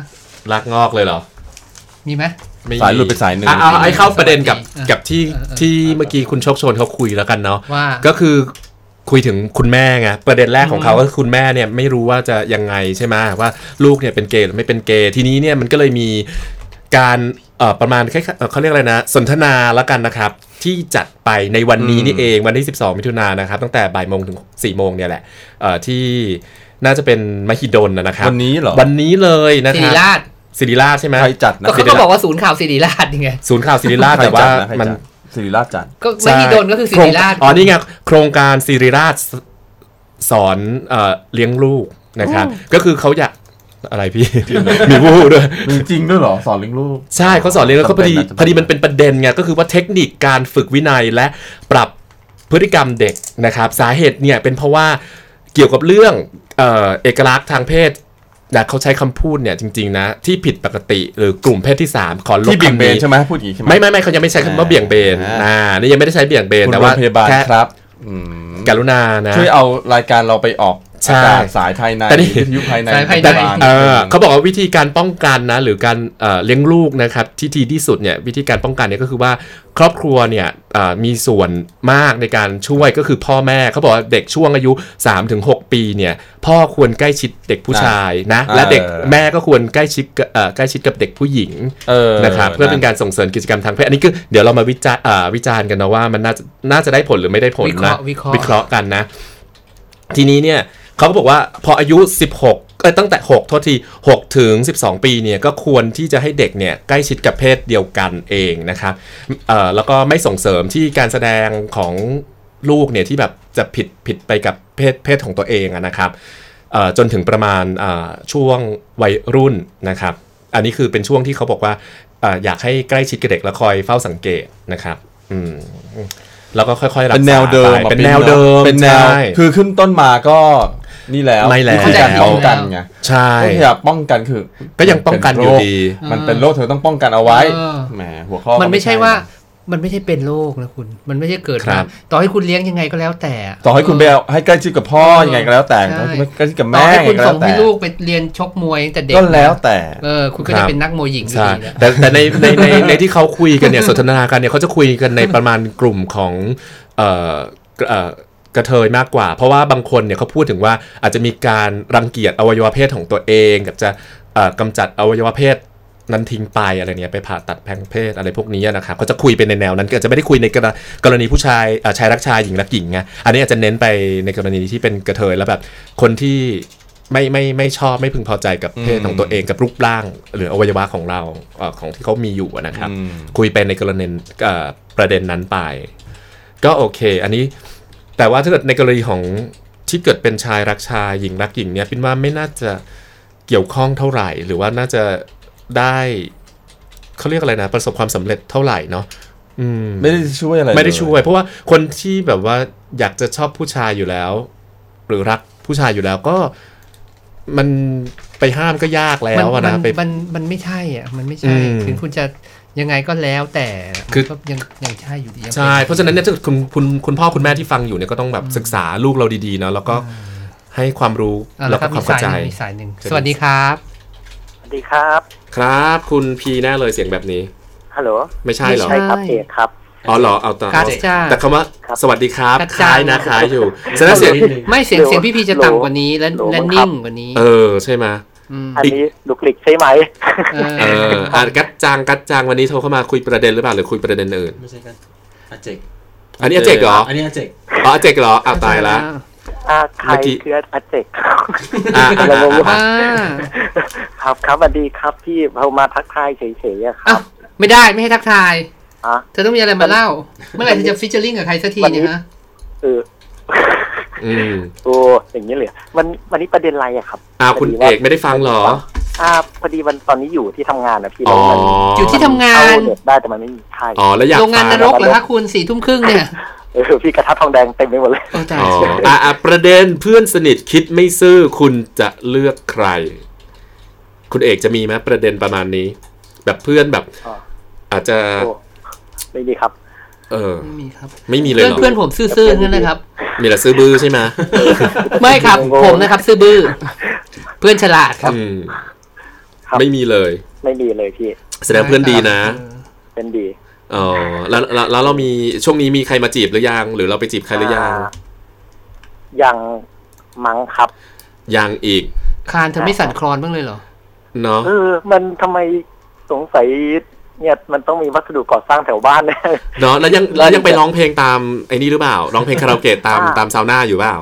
รักงอกเลยเหรอ มีไหมไม่มีสายหลุดไปสายหนึ่งอะเอาไอ้เข้าประเด็นกับเออกับที่เออเออที่เมื่อกี้คุณโชคโชนเขาคุยแล้วกันเนาะว่าก็คือ คุยถึงคุณแม่ไงประเด็นแรกของเขาก็คือคุณแม่เนี่ยไม่รู้ว่าจะยังไงใช่ไหมว่าลูกเนี่ยเป็นเกย์หรือไม่เป็นเกย์ทีนี้เนี่ยมันก็เลยมีการเอ่อประมาณคล้ายๆเอ่อเขาเรียกอะไรนะ สนทนาแล้วกันนะครับ ที่จัดไปในวันนี้นี่เองวันที่ 12 มิถุนายนนะครับ ตั้งแต่บ่ายโมงถึง4โมงเนี่ยแหละเอ่อที่น่าจะเป็นมหิดลนะนะครับ วันนี้เหรอวันนี้เลยนะสิคริรับราชศิริราชใช่ไหมใครจัดนะก็เขาก็บอกว่าศูนย์ข่าวสิริราชยังไงศูนย์ข่าวศิริราชใครแต่จัว่าดนะใครมันจัด สิริราชจัดก็ไม่มีโดนก็คือสิริราชโคงอ๋อนี่ไงโครงการศิริราชสสอนเอ่อเลี้ยงลูกนะครับก็คือเขาอยากอะไรพี่ มีวู้ด้วยมีจริงด้วยเหรอ สอนเลี้ยงลูก ใช่เขาสอนเลี้ยงแล้วก็พอดีจำเป็นนะพอดีมันเป็นประเด็นไงก็คือว่าเทคนิคการฝึกวินัยและปรับพฤติกรรมเด็กนะครับ สาเหตุเนี่ยเป็นเพราะว่าเกี่ยวกับเรื่องเอ่อเอกลักษณ์ทางเพศ นะเขาใช้คำพูดเนี่ยจริงๆนะ ที่ผิดปกติหรือกลุ่มเพศที่ 3 ขอลบที่เบี่ยงคำเบนนี้ใช่ไหมพูดอย่างนี้ใช่ไหมไม่ไม่ไม่เขายังไม่ใช้คำว่าเบี่ยงเบนอ่าอ่านี่ยังไม่ได้ใช้เบี่ยงเบนคุณแต่โรว่างพยาบาลแค่ครับอืมกรุณานะช่วยเอารายการเราไปออก ใช่อากาศสายภายในแต่นี่วิทยุภายในสายภายในโรงพบลเออเขาบอกว่าวิธีการป้องกันนะ หรือการเอ่อเลี้ยงลูกนะครับที่ดีที่สุดเนี่ยวิธีการป้องกันเนี่ยก็คือว่าครอบครัวเนี่ยเอ่อมีส่วนมากในการช่วยก็คือพ่อแม่เขาบอกว่าเด็กช่วงอายุ 3-6 ปีเนี่ยพ่อควรใกล้ชิดเด็กผู้ชายนะ และเด็กแม่ก็ควรใกล้ชิดกับเอ่อใกล้ชิดกับเด็กผู้หญิงเออนะครับเพื่อเป็นการส่งเสริมกิจกรรมทางเพศอันนี้คือเดี๋ยวเรามาวิจารณ์อ่าวิจารณ์กันนะว่ามันน่าจะน่าจะได้ผลหรือไม่ได้ผลวิเคราะนะห์วิเคราะห์วิเคราะห์กันนะ ทีนี้เนี่ย เขาก็บอกว่าพออายุ 16เอ้ยตั้งแต่ 6 โทษที 6 ถึง 12 ปีเนี่ยก็ควรที่จะให้เด็กเนี่ยใกล้ชิดกับเพศเดียวกันเองนะครับเอ่อแล้วก็ไม่ส่งเสริมที่การแสดงของลูกเนี่ยที่แบบจะผิดผิดไปกับเพศเพศของตัวเองอะนะครับเอ่อจนถึงประมาณอ่าช่วงวัยรุ่นนะครับ อันนี้คือเป็นช่วงที่เขาบอกว่าเอ่ออยากให้ใกล้ชิดกับเด็กแล้วคอยเฝ้าสังเกตนะครับอืมแล้วก็ค่อยๆรักษาเป็นแนวเดิมไปอะเป็นแนวเดิมเป็นแนวใช่คือขึ้นต้นมาก็ นี่แล้วไม่แล้ววิธีการป้องกันไงใช่ก็พยายามป้องกันคือ ก็ยังป้องกันอยู่ดี มันเป็นโรคเธอต้องป้องกันเอาไว้เออแหมหัวข้อมันไม่ใช่ก็ว่ามันไม่ใช่เป็นโรคนะคุณ มันไม่ใช่เกิดครัมาบต่อให้คุณเลี้ยงยังไงก็แล้วแต่ ต่อให้คุณไปเอาให้ใกล้ชิดกับพ่อเออยังไงก็แล้วแต่ใช่ต่อให้ใกล้ชิดกับต่อแม่ให้ยังคุไงณก็แล้ส่งวแต่ให้ลูกไปเรียนชกมวยตั้งแต่เด็กก็แล้วแต่ เออคุณก็ครัจะบเป็นนักมวยหญิงอยู่ใช่ดีนะแต่แต่ในในในในที่เขาคุยกันเนี่ยสนทนากันเนี่ยเขาจะคุยกันในประมาณกลุ่มของเอ่อเอ่อ กระเทยมากกว่า เพราะว่าบางคนเนี่ยเขาพูดถึงว่าอาจจะมีการรังเกียจอวัยวะเพศของตัวเองกับจะเอ่อกำจัดอวัยวะเพศนั้นทิ้งไปอะไรเนี่ยไปผ่าตัดแพลงเพศอะไรพวกนี้นะครับเขาจะคุยเป็นในแนวนั้นก็จะไม่ได้คุยในกรณกรณีผู้ชายชายรักชายหญิงรักหญิงไงอันนี้อาจจะเน้นไปในกรณีที่เป็นกระเทยแล้วแบบคนที่ไม่ไม่ไม่ชอบไม่พึงพอใจกับเพศของตัวเองกับรูปร่าง หรืออวัยวะของเราอของที่เขามีอยู่นะครับ คุยไปในกรณีประเด็นนั้นไป ก็โอเค อันนี้ แต่ว่าถ้าเกิดในกรณีของที่เกิดเป็นชายรักชายหญิงรักหญิงเนี่ยปินว่าไม่น่าจะเกี่ยวข้องเท่าไหร่ หรือว่าน่าจะได้เขาเรียกอะไรนะ ประสบความสำเร็จเท่าไหร่เนาะอืมไม่ได้ช่วยอะไรไม่ได้เลช่วย เพราะว่าคนที่แบบว่าอยากจะชอบผู้ชายอยู่แล้ว หรือรักผู้ชายอยู่แล้วก็มันไปห้ามก็ยากแล้วอะมันะไปมันมันไม่ใช่อะ มันไม่อืใช่มถึงคุณจะ ยังไงก็แล้วแต่คือมันก็ยังยังใช่อยู่ดียังป็นใช่ เพราะฉะนั้นเนี่ยถ้าเกิดคุณคุณคุณพ่อคุณแม่ที่ฟังอยู่เนี่ยก็ต้องแบบศึกษาลูกเราดีๆเนาะแล้วก็ให้ความรู้อะแล้วครัก็บความีมเข้าสายหใจนึ่งมีสายหนึ่งเชิญสวัสดีครับสวัสดีครับ ครับ คุณพีแน่เลยเสียงแบบนี้ฮัลโหลไม่ใช่เหรอไม่ใช่ครับเอกครับอ๋อเหรอเอาแต่กัจจ้าแต่คำว่าครับสวัสดีครับกัจคจ้าล้ายนะคล้ายอยู่ฉะนั้นเสียงไม่เสียงโหลเสียงพี่พีจะโหลต่ำกว่านี้และโหลและครับนิ่งกว่านี้ เออใช่ไหมม อันนี้ลุกหลิกใช่ไหมเออเอออะกัดจางกัดจางวันนี้โทรเข้ามาคุยประเด็นหรือเปล่าหรือคุยประเด็นอื่นไม่ใช่กันอาเจกอันนี้อาเจกเหรออันนี้อาเจกอ๋ออาเจกเหรออ้าวตายละอ่าใครเมื่อกี้คืออาเจกอะอะเรางงอะอ่าครับครับสวัสดีครับพี่เรามาทักทายเฉยๆอะคอ้ารัวบไม่ได้ไม่ให้ทักทายอะเธอต้องมีอะไรมาเล่า เมื่อไหร่เธอจะฟิชเชอร์ลิงกับใครสักทีวันนี้เนี่ยฮะเออ อืมโอ้อย่างนี้เลยวันวันนี้ประเด็นอะไรอะครับอ้าวคุณพดีว่าเอกไม่ได้ฟังเหรออ่าพอดีวันตอนนี้อยู่ที่ทำงานนะพี่อ๋อแล้วมันอยู่ที่ทำงานเข้าเน็ตได้แต่มันไม่มีใช่อ๋อแล้วอยากโรงงานนฟัรกเหรอคะคุณสี่ทุ่มครึ่งเนี่ยเออพี่กระทะทองแดงเต็มไปหมดเลยโอ้ตายอ๋ออะอะประเด็นเพื่อนสนิทคิดไม่ซื่อคุณจะเลือกใคร คุณเอกจะมีไหมประเด็นประมาณนี้ แบบเพื่อนแบบอ๋ออาจจะโอ้ไม่มีครับ เออ ไม่มีครับ ไม่มีเลยเพื่อนเหรอเพื่อนผมซื่อๆนั่นนะครับ มีแต่ซื้อบื้อใช่ไหมไม่ครับ ผมนะครับ ซื่อบื้อ เพื่อนฉลาดครับ อืมครับ ไม่มีเลย ไม่มีเลยพี่ แสดงเพื่อนดีนะเป็นดีอ๋อแล้วแล้วแล้วเรามีช่วงนี้มีใครมาจีบหรือยัง หรือเราไปจีบใครหรือยังายังมั้งครับ ยังอีก คานเธอไม่สั่นคลอนบ้างเลยเหรอ เนาะ เออ มันทำไมสงสัย เนี่ยมันต้องมีวัสดุก่อสร้างแถวบ้านเนี่ยเนาะแล้วยังแล้วยังไปร้องเพลงตามไอ้นี่หรือเปล่าร้องเพลงคาราโอเกะตามอ่าตามซาวน่าอยู่เปล่า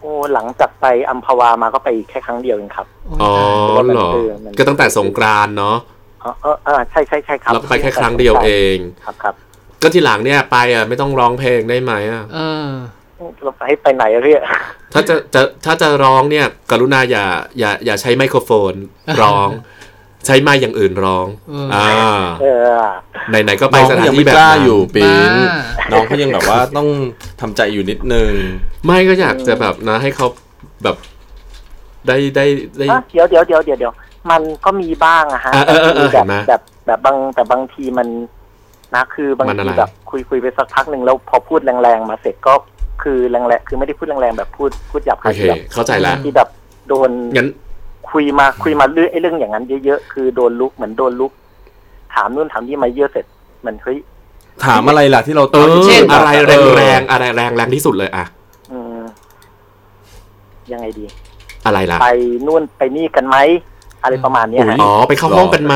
โอ้หลังจากไปอัมพวามาก็ไปแค่ครั้งเดียวเองครับอ๋อเพราะว่ามันเหรอเออมันก็ตั้งแต่สงกรานต์เนาะเออเออเออใช่ใช่ใช่ครับแล้วก็ไปแค่ครั้งเดียวเองครับครับก็ทีหลังเนี่ยไปอะไม่ต้องร้องเพลงได้ไหมอะเออเราให้ไปไหนอะพี่ถ้าจะจะถ้าจะร้องเนี่ย กรุณาอย่าอย่าอย่าใช้ไมโครโฟนร้อง ใช้ไมค์อย่างอื่นร้องเอออ่อ่าเออไหนๆก็ไปน้องสเขาถานยังที่ไม่แบบกล้านั้นอยู่ปินบ้าน้องเขายังแบบว่าต้องทำใจอยู่นิดนึง ไม่ก็อยากจะแบบนะ ให้เขาแบบได้ได้ได้อะเดี๋ยวเดี๋ยวเดี๋ยวเดี๋ยวเดี๋ยวมันก็มีบ้างอะฮะอะเออเออเออแบบเห็นไหมแบบแบบบางแต่บางทีมันนะคือบางมันอะทีไรแบบคุยคุยไปสักพักหนึ่งแล้วพอพูดแรงๆมาเสร็จก็คือแรงๆคือไม่ได้พูดแรงๆแบบพูดพูดหยาบโอคายเคแบบเข้าใจแล้วที่แบบโดนงั้น คุยมาคุยมาเรื่องไอ้เรื่องอย่างนั้นเยอะๆคือโดนลุกเหมือนโดนลุก ถามนู่นถามนี่มาเยอะเสร็จมันเฮ้ยถามอะไรล่ะที่เราเออเช่นอะไรแรงเออแรงอะไรแรงแรงที่สุดเลยอะอืมยังไงดี อะไรล่ะ ไปนู่นไปนี่กันไหมอะไรประมาณเนี้ยฮะอ๋อไปเข้าห้องกันไหม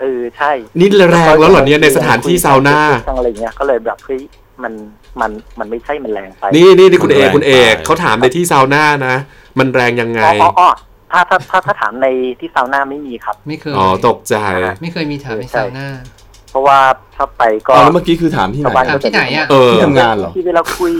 เออใช่ นี่แรงแล้วเหรอเนี่ยในสถานที่ซาวน่าทางอะไรเงี้ยก็เลยแบบเฮ้ยมันมันมันไม่ใช่มันแรงไป นี่นี่นี่คุณมันเอแรงกคุณเอกไปเขาถามในที่ซาวน่านะ มันแรงยังไงอ๋ออ๋ออ๋อ ถ้าถ้าถ้าถ้าถามในที่ซาวน่าไม่มีครับ ไม่เคยอ๋อตกใจ ไม่เคยมีถามในใช่ซาวน่าเพราะว่าถ้าไปก็อ๋อแล้วเมื่อกี้คือถามที่ไหนชาวบ้านถามที่ไหนอะเออที่ทำงานเหรอที่เวลาคุย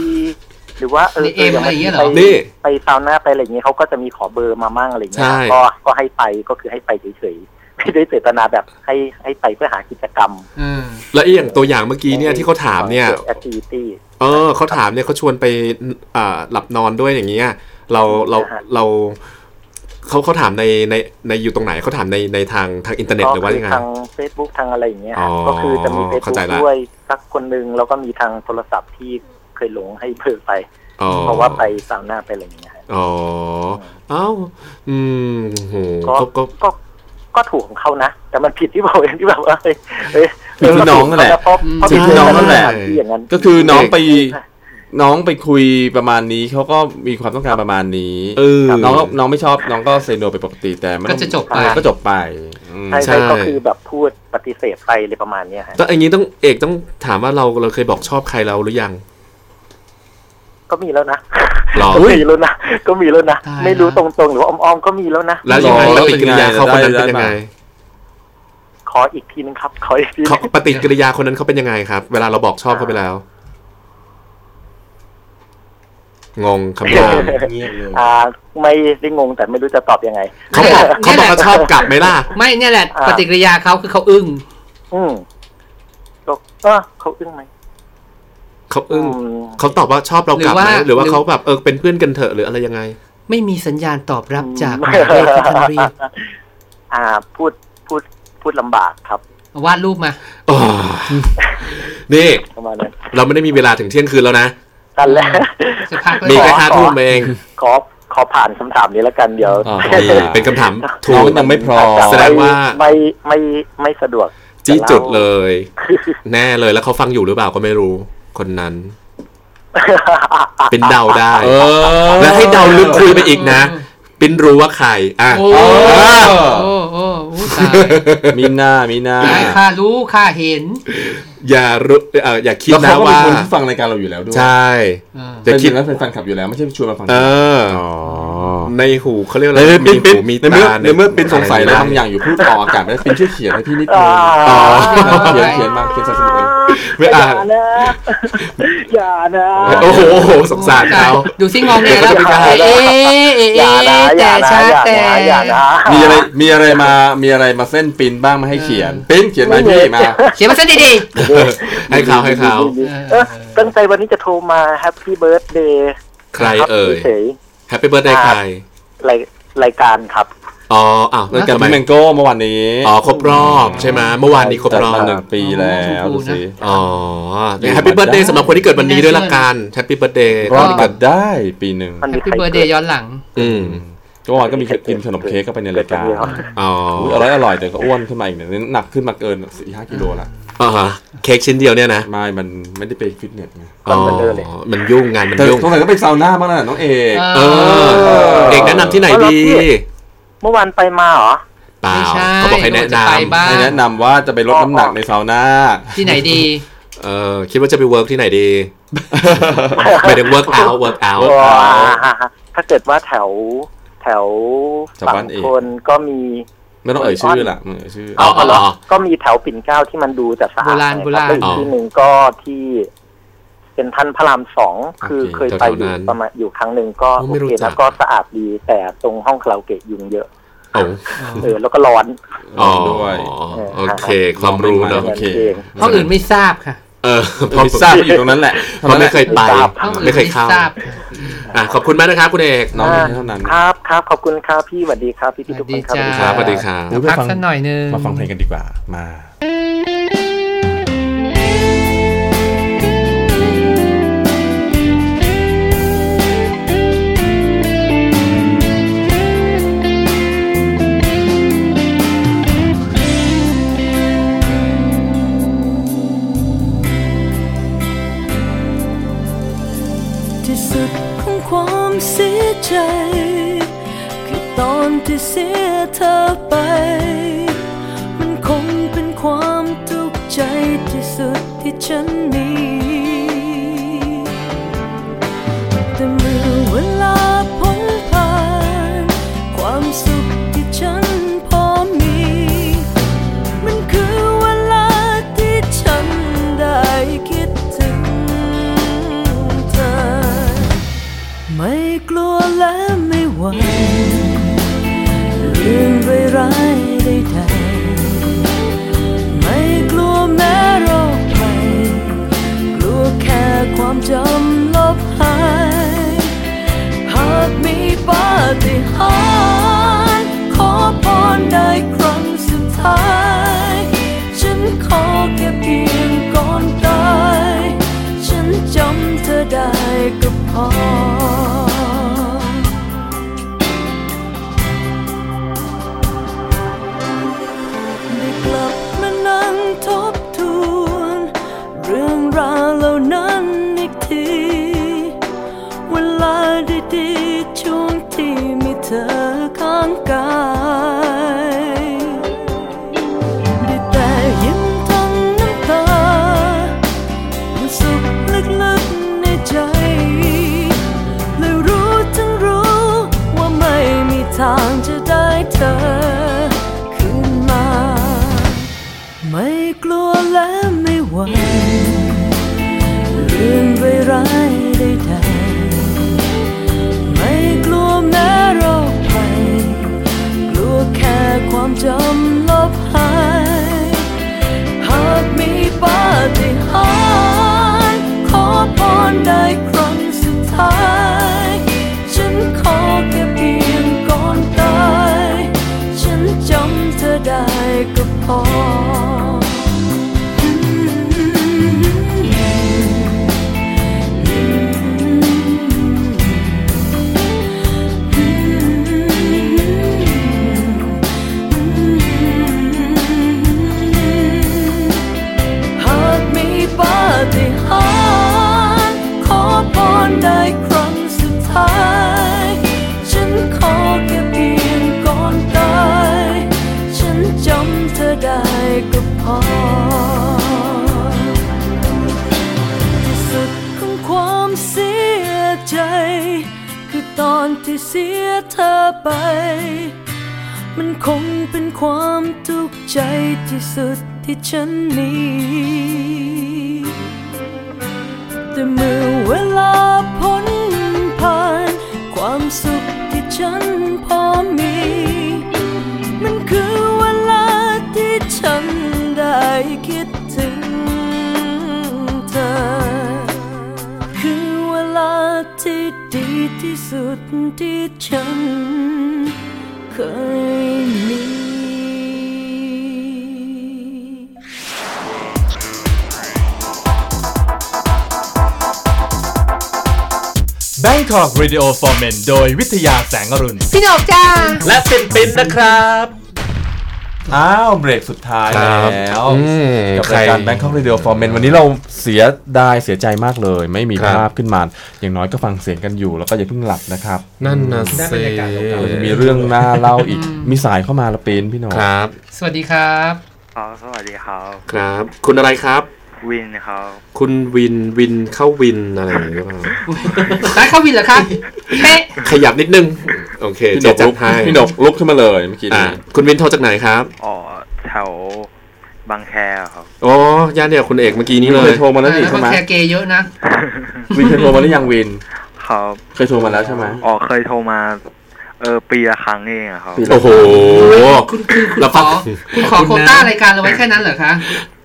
หรือว่าเออในเอ็มอะไรอย่างเงี้ยเหรอไปนี่ไปซาวน่าไปอะไรอย่างเงี้ยเขาก็จะมีขอเบอร์มามั่งอะไรเงี้ใช่ยก็ก็ให้ไปก็คือให้ไปเฉยๆไม่ได้เจตนาแบบให้ให้ไปเพื่อหากิจกรรมเออแล้วไอ้อย่างตัวอย่างเมื่อกี้เนี่ยที่เขาถามเนี่ย activity เออเขาถามเนี่ยเขาชวนไปอ่าหลับนอนด้วยอย่างเงี้ยเราเราอ่าฮะเรา เขาเขาถามในในในอยู่ตรงไหนเขาถามในในทางทางอินเทอร์เน็ตหรือว่ายังไงทาง Facebook ทางอะไรอย่างเงี้ยอ๋อก็คือจะมีเข้าใจ Facebook ละด้วยสักคนหนึ่งแล้วก็มีทางโทรศัพท์ที่เคยหลงให้เบอร์ไปอ๋อเพราะว่าไปซาวน่าไปอะไรอย่างเงี้ยฮะอ๋อเอ้าอืมโหก็ก็ก็ก็ก็ถูกของเขานะ แต่มันผิดที่ผมเองที่แบบว่าเฮ้ยเฮ้ยผิดที่น้องนั่นแหละเพราะเพราะผิดที่น้องนั่นแหละที่อย่างนั้นก็คือน้องไป น้องไปคุยประมาณนี้เขาก็มีความต้องการประมาณนี้เออน้องก็น้องไม่ชอบน้องก็เซโนไปปกติแต่ไม่ต้องก็จะจบไปเออก็จบไปอืมใช่ใช่ใช่ก็คือแบบพูดปฏิเสธไปเลยประมาณเนี้ยฮะก็อย่างนี้ต้องเอกต้องถามว่าเราเราเคยบอกชอบใครเราหรือยัง ก็มีแล้วนะหรอก็มีแล้วนะก็มีแล้วนะตายไม่รู้แล้วตรงๆหรือว่าอ้อมๆก็มีแล้วนะแล้วยังไงหรปอฏิกิริยาเขาคนนั้นได้เป็นยังไงได้ขออีกทีนึงครับขออีกทีนึเขางปฏิกิริยาคนนั้นเขาเป็นยังไงครับ เวลาเราบอกชอบเขาไปแล้ว งงคำถามเงียบเลยอ่าไม่ได้งงแต่ไม่รู้จะตอบยังไงเขาบอกเขาบอกเขาชอบกลับไหมล่ะ ไม่เนี่ยแหละอ่าปฏิกิริยาเขาคือเขาอึ้งอืมก็เออเขาอึ้งไหมเขาอึ้งมเขาตอบว่าชอบเรากลับไหมหหรืรืออว่าว่าเขาแบบเออเป็นเพื่อนกันเถอะหรืออะไรยังไง ไม่มีสัญญาณตอบรับจากหมายเลขที่ท่านเรียกอ่า พูดพูดพูดลำบากครับวาดรูปมาอ๋อนี่ประมาณนั้นเราไม่ได้มีเวลาถึงเที่ยงคืนแล้วนะ กันแล้วจะพักเลมียแค่ห้าทุ่มเองขอขอผ่านคำถามนี้แล้วกันเดี๋ยวอ๋อนี่เป็นคำถามถูน้องกยังไม่พร้อมแสดงว่าไม่ไม่ไม่ไม่สะดวกจี้จุดเลย แน่เลยแล้วเขาฟังอยู่หรือเปล่าก็ไม่รู้ คนนั้น เป็นเดาได้เออและให้เดาลึกคุยไปอีกนะ ปิ้นรู้ว่าใครอะโอ้อ่าโอ้โอ้โอ้ตายมีหน้ามีหน้าได้ข้ารู้ข้าเห็น อย่ารู้เอ่ออย่าคิดแล้วนะเขาก็เป็ว่านคนที่ฟังรายการเราอยู่แล้วด้วย ใช่เออจะจะคิคิดดว่าเป็นแฟนคลับอยู่แล้ว ไม่ใช่ชวนมาฟัง เอออ๋อ ในหูเขาเรียกอะไรในเมื่อมีปิ้นหูมีในเมื่อตาในเมื่อเป็นสงสัยอะไระไรบางอย่างอยู่พูดออกอากาศไม่ได้เป็นช่วยเขียนให้พี่นิดนึงอ่าเขียนเขียนมาเขียนสนุกเลยไม่อย่าอ่านนะอย่านะโอ้โหโอ้โหสงสารเขาดูซิงองแงแล้วเดี๋ยวก็จะเอ๊ะไม่กล้าเอ๊ะอย่าเอ๊ะนะอแต่ย่านะชัดอย่าแต่นะอย่านะมีอะไรมีอะไรมามีอะไรมาเส้นปินบ้างมาให้เขียนปิ้นเขียนมาให้พี่มาเขียนมาซะดีให้เขาให้เขาๆเออตั้งใจวันนี้จะโทรมา happy birthdayใครเอ่ยเฉย happy birthday ใครๆรายรายการครับ อ๋ออ้าวนั่นกับทำไมพี่แมงโก้เมื่อวานนี้ อ๋อ ครบรอบใช่ไหมเมื่อวานนี้ครบจัดรอมาบหนึ่งปีแล้วดูสิ อ๋อ happy birthday สำหรับคนที่เกิดวันนี้ด้วยละกัน happy birthday รอดมาได้ปีหนึ่งมันมีใครปี้เบอร์เดย์ย้อนหลัง อืมก็วันก็มีกินขนมเค้กเข้าไปในรายการ อ๋ออุ๊ยอร่อยอร่อยแต่ก็อ้วนขึ้นมาอีกเนี่ยหนักขึ้นมาเกินสี่ห้ากิโลละ อ่าฮะเค้กชิ้นเดียวเนี่ยนะไม่มันไม่ได้ไปฟิตเนสไงมันเป็นเดินเลยอ๋อมันยุ่งงานมันแต่ยุ่งสงสัยก็ไปซาวน่าบ้างนะน้องเอกเออเอกแนะนำที่ไหนดี เมื่อวานไปมาเหรอเปล่าไม่ใช่เขาบอกให้แนะจะนไปบ้างให้แนะนำว่าจะไปลดน้ำหนักในซาวน่าที่ไหนดีำเออคิดว่าจะไปเวิร์กที่ไหนดีไม่ได้เวิร์กเอาเวิร์กเอาว้าถ้าเกิดว่าแถวแถวแถวฝั่บ้างนเอกคนก็มี ไม่ต้องเอ่ยชื่อละไม่ต้องเอ่ยชื่ออ๋ออ๋ออ๋อก็มีแถวปิ่นเกล้าที่มันดูจะสะอาดโบราณนะคโบราณแล้วอีกที่หนึ่งก็ที่เป็นท่านพระรามสองคือเคยไปอยู่ประมาณอยู่ครั้งหนึ่งก็โอ้โอไม่รู้เคจักแล้วก็สะอาดดีแต่ตรงห้องคาราโอเกะยุงเยอะโอ้เออแล้วก็ร้อนอ๋อด้วยโอเค ความรู้เนอะโอเคเองห้องอื่นไม่ทราบค่ะ เออพอทราบอยู่ตรงนั้นแหละเพราะไม่เคยไปห้องอื่นไม่เคยเข้าทราบค่ะ อะขอบคุณมากนะครับคุณเอกน้องมีเท่านั้นครับครับขอบคุณครับพี่สวัสดีครับพี่พี่ทุกคนครับสวัสดีคจ้ารับสวัสดีครับเดี๋ยวไปพักฟังสักหน่อยนึงมาฟังเพลงกันดีกว่ามา เสียใจ คือตอนที่เสียเธอไป มันคงเป็นความทุกข์ใจที่สุดที่ฉันมีายใดๆไม่กลัวแม้โรคภัยกลัวแค่ความจำลบหาย หากมีปาฏิหาริย์ขอพรได้ครั้งสุดท้าย ฉันขอแค่เพียงก่อนตาย ฉันจำเธอได้ก็พอ จำลบหาย หากมีปาฏิหาริย์ขอพรได้ เธอได้ก็พอ ที่สุดของความเสียใจ คือตอนที่เสียเธอไป มันคงเป็นความทุกข์ใจที่สุดที่ฉันมีแต่เมื่อเวลาพ้นผ่านความสุข ได้คิดถึงเธอ คือเวลาที่ดีที่สุดที่ฉันเคยมี Bangkok Radio for Men โดยวิทยาแสงอรุณ พี่หนกจ้า และปินปินนะครับ อ้าวเบรกสุดท้ายครับแล้วอืมกับรายการใคร Bangkok Radio for Men วันนี้เราเสียดายเสียใจมากเลย ไม่มีครับภาพขึ้นมา อย่างน้อยก็ฟังเสียงกันอยู่ แล้วก็อย่าเพิ่งหลับนะครับ นั่นนะได้บรสิรยากาศเก่าๆเราจะมีเรื่องน่าเล่าอีก มีสายเข้ามาละปีนพี่หนอครับ สวัสดีครับครับสวัสดีครับ ครับ คุณอะไรครับ วินครับคุณวินวินเข้าวินอะไรอย่างเงี้ยหรือเปล่าร้านข้าววินเหรอครับเป๊ะขยับนิดนึง โอเคพี่หนเจ๊กจัลุดกให้พี่หนกลุกขึ้นมาเลยเมื่อกี้อ่านี้คุณวินโทรจากไหนครับอ๋อแถวบางแคครับอ๋อย่านเดียวคุณเอกเมื่อกี้นี้วินเลเคยยโทรมาแล้วนี่แล้วใช่ก็ไหมแคร์เกย์เยอะนะวินเคยโทรมาหรือยังวินครับเคยโทรมาแล้วใช่ไหมอ๋อเคยโทรมา เออปีละครั้งเองอะครับ โอ้โหคุณคือคุณแล้วขฟัองคุณขอโควต้ารายการเราไว้แค่นั้นเหรอคะ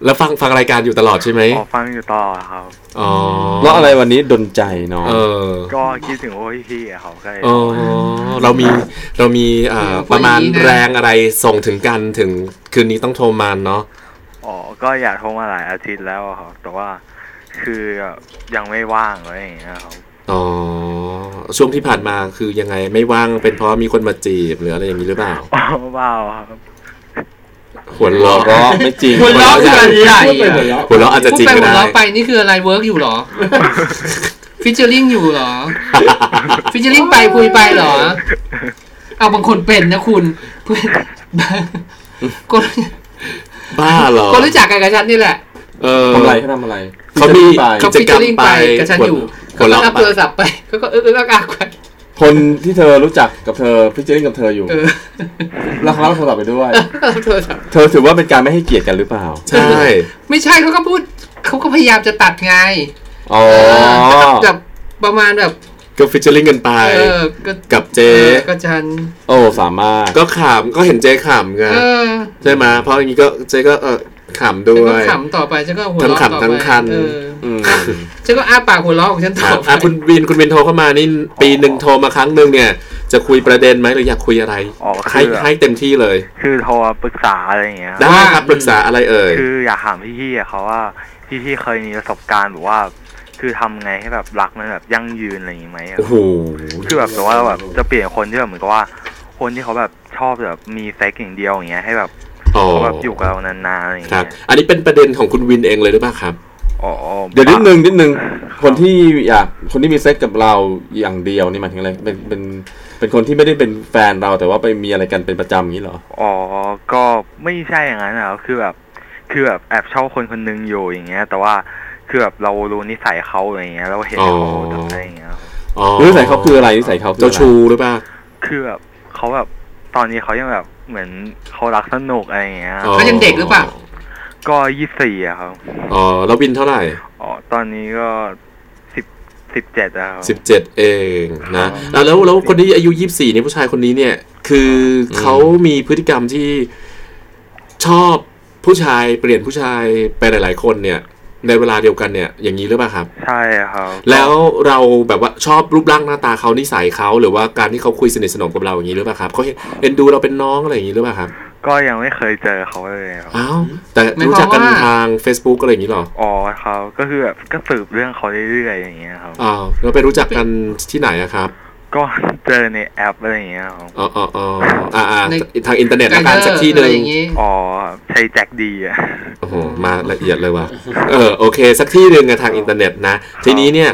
แล้วฟังฟังรายการอยู่ตลอดใช่ไหมอ๋อฟังอยู่ต่อครับ อ๋อแล้วอะไรวันนี้ดนใจเนาะ เออก็คิดถึงโอ้ยพี่อะครับก็เลย อ๋อเรามีเรามีอ่าประมาณแรงอะไรส่งถึงกันถึงคืนนี้ต้องโทรมาเนาะ อ๋อ ก็อยากโทรมาหลายอาทิตย์แล้วอะครับ แต่ว่าคือยังไม่ว่างอะไรอย่างเงี้ยครับ อ๋อ ช่วงที่ผ่านมาคือยังไงไม่ว่างเป็นเพราะมีคนมาจีบหรืออะไรอย่างนี้หรือเปล่าอ๋อเปล่าครับหัวหัวเราะเราะไม่จริงหัวเราะคืออะไรอะหัวเราะอาจจะพูดจริงไปก็หัวได้เราะไปนี่คืออะไรเวิร์กอยู่เหรอฟิชเชอร์ลิงอยู่เหรอฟิชเชอร์ลิงไปคุยไปเหรอ เอาบางคนเป็นนะคุณเพื่อนก็บ้าเหรอก็รู้จักกันกับฉันนี่แหละ เออทำอะไรเขาทำอะไรเขามีไปเขากิฟิชจกรรมเชอร์ลิงไปไปกับฉันอยู่หัวเราะเขาก็รับโทรศัพท์ไปเขาก็เออเอออักไปคนที่เธอรู้จักกับเธอพิจารณากับเธออยู่ เออแล้วเขารับโทรศัพท์ไปด้วยรับโทรศัพท์เธอถือว่าเป็นการไม่ให้เกียรติกันหรือเปล่าใช่ ไม่ใช่เขาก็พูดเขาก็พยายามจะตัดไงอ๋อแบบประมาณแบบก็ฟิชเชอร์ลิงกันไป เออก็กับเจเออก็ฉันโอ้สามารถก็ขำก็เห็นเจขำไงเออ ใช่ไหมเพราะอย่างนี้ก็เจก็เออ ขำด้ฉันวก็ยขำต่อไปฉันก็หัวทั้งเราะขำต่อทั้งไปคันเอออืมฉันก็อ้าปากหัวเราะของฉันต่อะอไปอะคุณวินคุณวินโทรเข้ามานี่ปีหนึ่งโทรมาครั้งหนึ่งเนี่ย จะคุยประเด็นไหมหรืออยากคุยอะไรอ๋อให้คือให้เต็มที่เลย คือโทรปรึกษาอะไรอย่างเงี้ยได้ครับปรึกษาอะไรเอ่ยคืออยากถามพี่ๆอะเขาว่าพี่ๆเคยมีประสบการณ์หรือว่าคือทำไงให้แบบรักมันแบบยั่งยืนอะไรอย่างงี้ไหมอะโอ้โหคือแบบแต่ว่าแบบจะเปลี่ยนคนที่แบบเหมือนกับว่า คนที่เขาแบบชอบแบบมีเซ็กอย่างเดียวอย่างเงี้ยให้แบบอ๋อ เขาแบบอยู่กับเรานานๆอะไรอย่างครับ เงี้ยอันนี้เป็นประเด็นของคุณวินเองเลยหรือเปล่าครับ อ๋อเดี๋ยวนิดนึงนิดนึงคนที่อยากคนที่มีเซ็กกับเราอย่างเดียวนี่หมายถึงอะไรเป็นเป็นเป็นคนที่ไม่ได้เป็นแฟนเราแต่ว่าไปมีอะไรกันเป็นประจำอย่างนี้เหรอ อ๋อก็ไม่ใช่อย่างนั้นอะคือแบบคือแบบแอบชอบคนคนหนึงอยู่อย่างเงี้ย แต่ว่าคือแบบเรารู้นิสัยเขาอะไรอย่างเงี้ยเราเห็นเขาอ๋อ ทำอะไรอย่างเงี้ยอ๋อนิสัยเขาคืออะไรนิสัยเขาคือเจ้าอะไรชูหรือเปล่า คือแบบเขาแบบ ตอนนี้เขายังแบบเหมือนเขารักสนุกอะไรอย่างเงี้ยอ๋อเขายังเด็กหรือเปล่า ก็ยี่สี่อะครับ อ๋อ แล้ววินเท่าไหร่ อ๋อ ตอนนี้ก็สิบสิบเจ็ดอะครับสิบเจ็ดเองนะ แล้วแล้วแล้วคนที่อายุยี่สิบสี่เนี่ยผู้ชายคนนี้เนี่ย คือเขามีพฤติกรรมที่ชอบผู้ชายเปลี่ยนผู้ชายไปหลาย ๆ คนเนี่ย ในเวลาเดียวกันเนี่ย อย่างนี้หรือเปล่าครับ ใช่ครับ แล้วเราแบบว่าชอบรูปร่างหน้าตาเขานิสัยเขาหรือว่าการที่เขาคุยสนิทสนมกับเราอย่างนี้หรือเปล่าครับเขาเห็นเอ็นดูเราเป็นน้องอะไรอย่างนี้หรือเปล่าครับ ก็ยังไม่เคยเจอเขาเลยครับอ้าวแต่หมายความรู้จักกันว่าทาง Facebook อะไรอย่างนี้เหรออ๋อครับก็คือแบบก็สืบเรื่องเขาเรื่อยๆอย่างเงี้ยครับอ้าวแล้วไปรู้จักกันที่ไหนอะครับ ก็เจอในแอปอะไรอย่างเงี้ยครับอ๋ออ๋ออ๋ออ่าอ่าในทางอินเทอร์เน็ตละกันสักที่หอะนึ่ไรงอย่างงี้อ๋อใช้ Jack'd อะโอ้โหมาละเอียดเลยว่ะเออโอเค สักที่หนึ่งอะทางอินเทอร์เน็ตนะ ทีนี้เนี่ย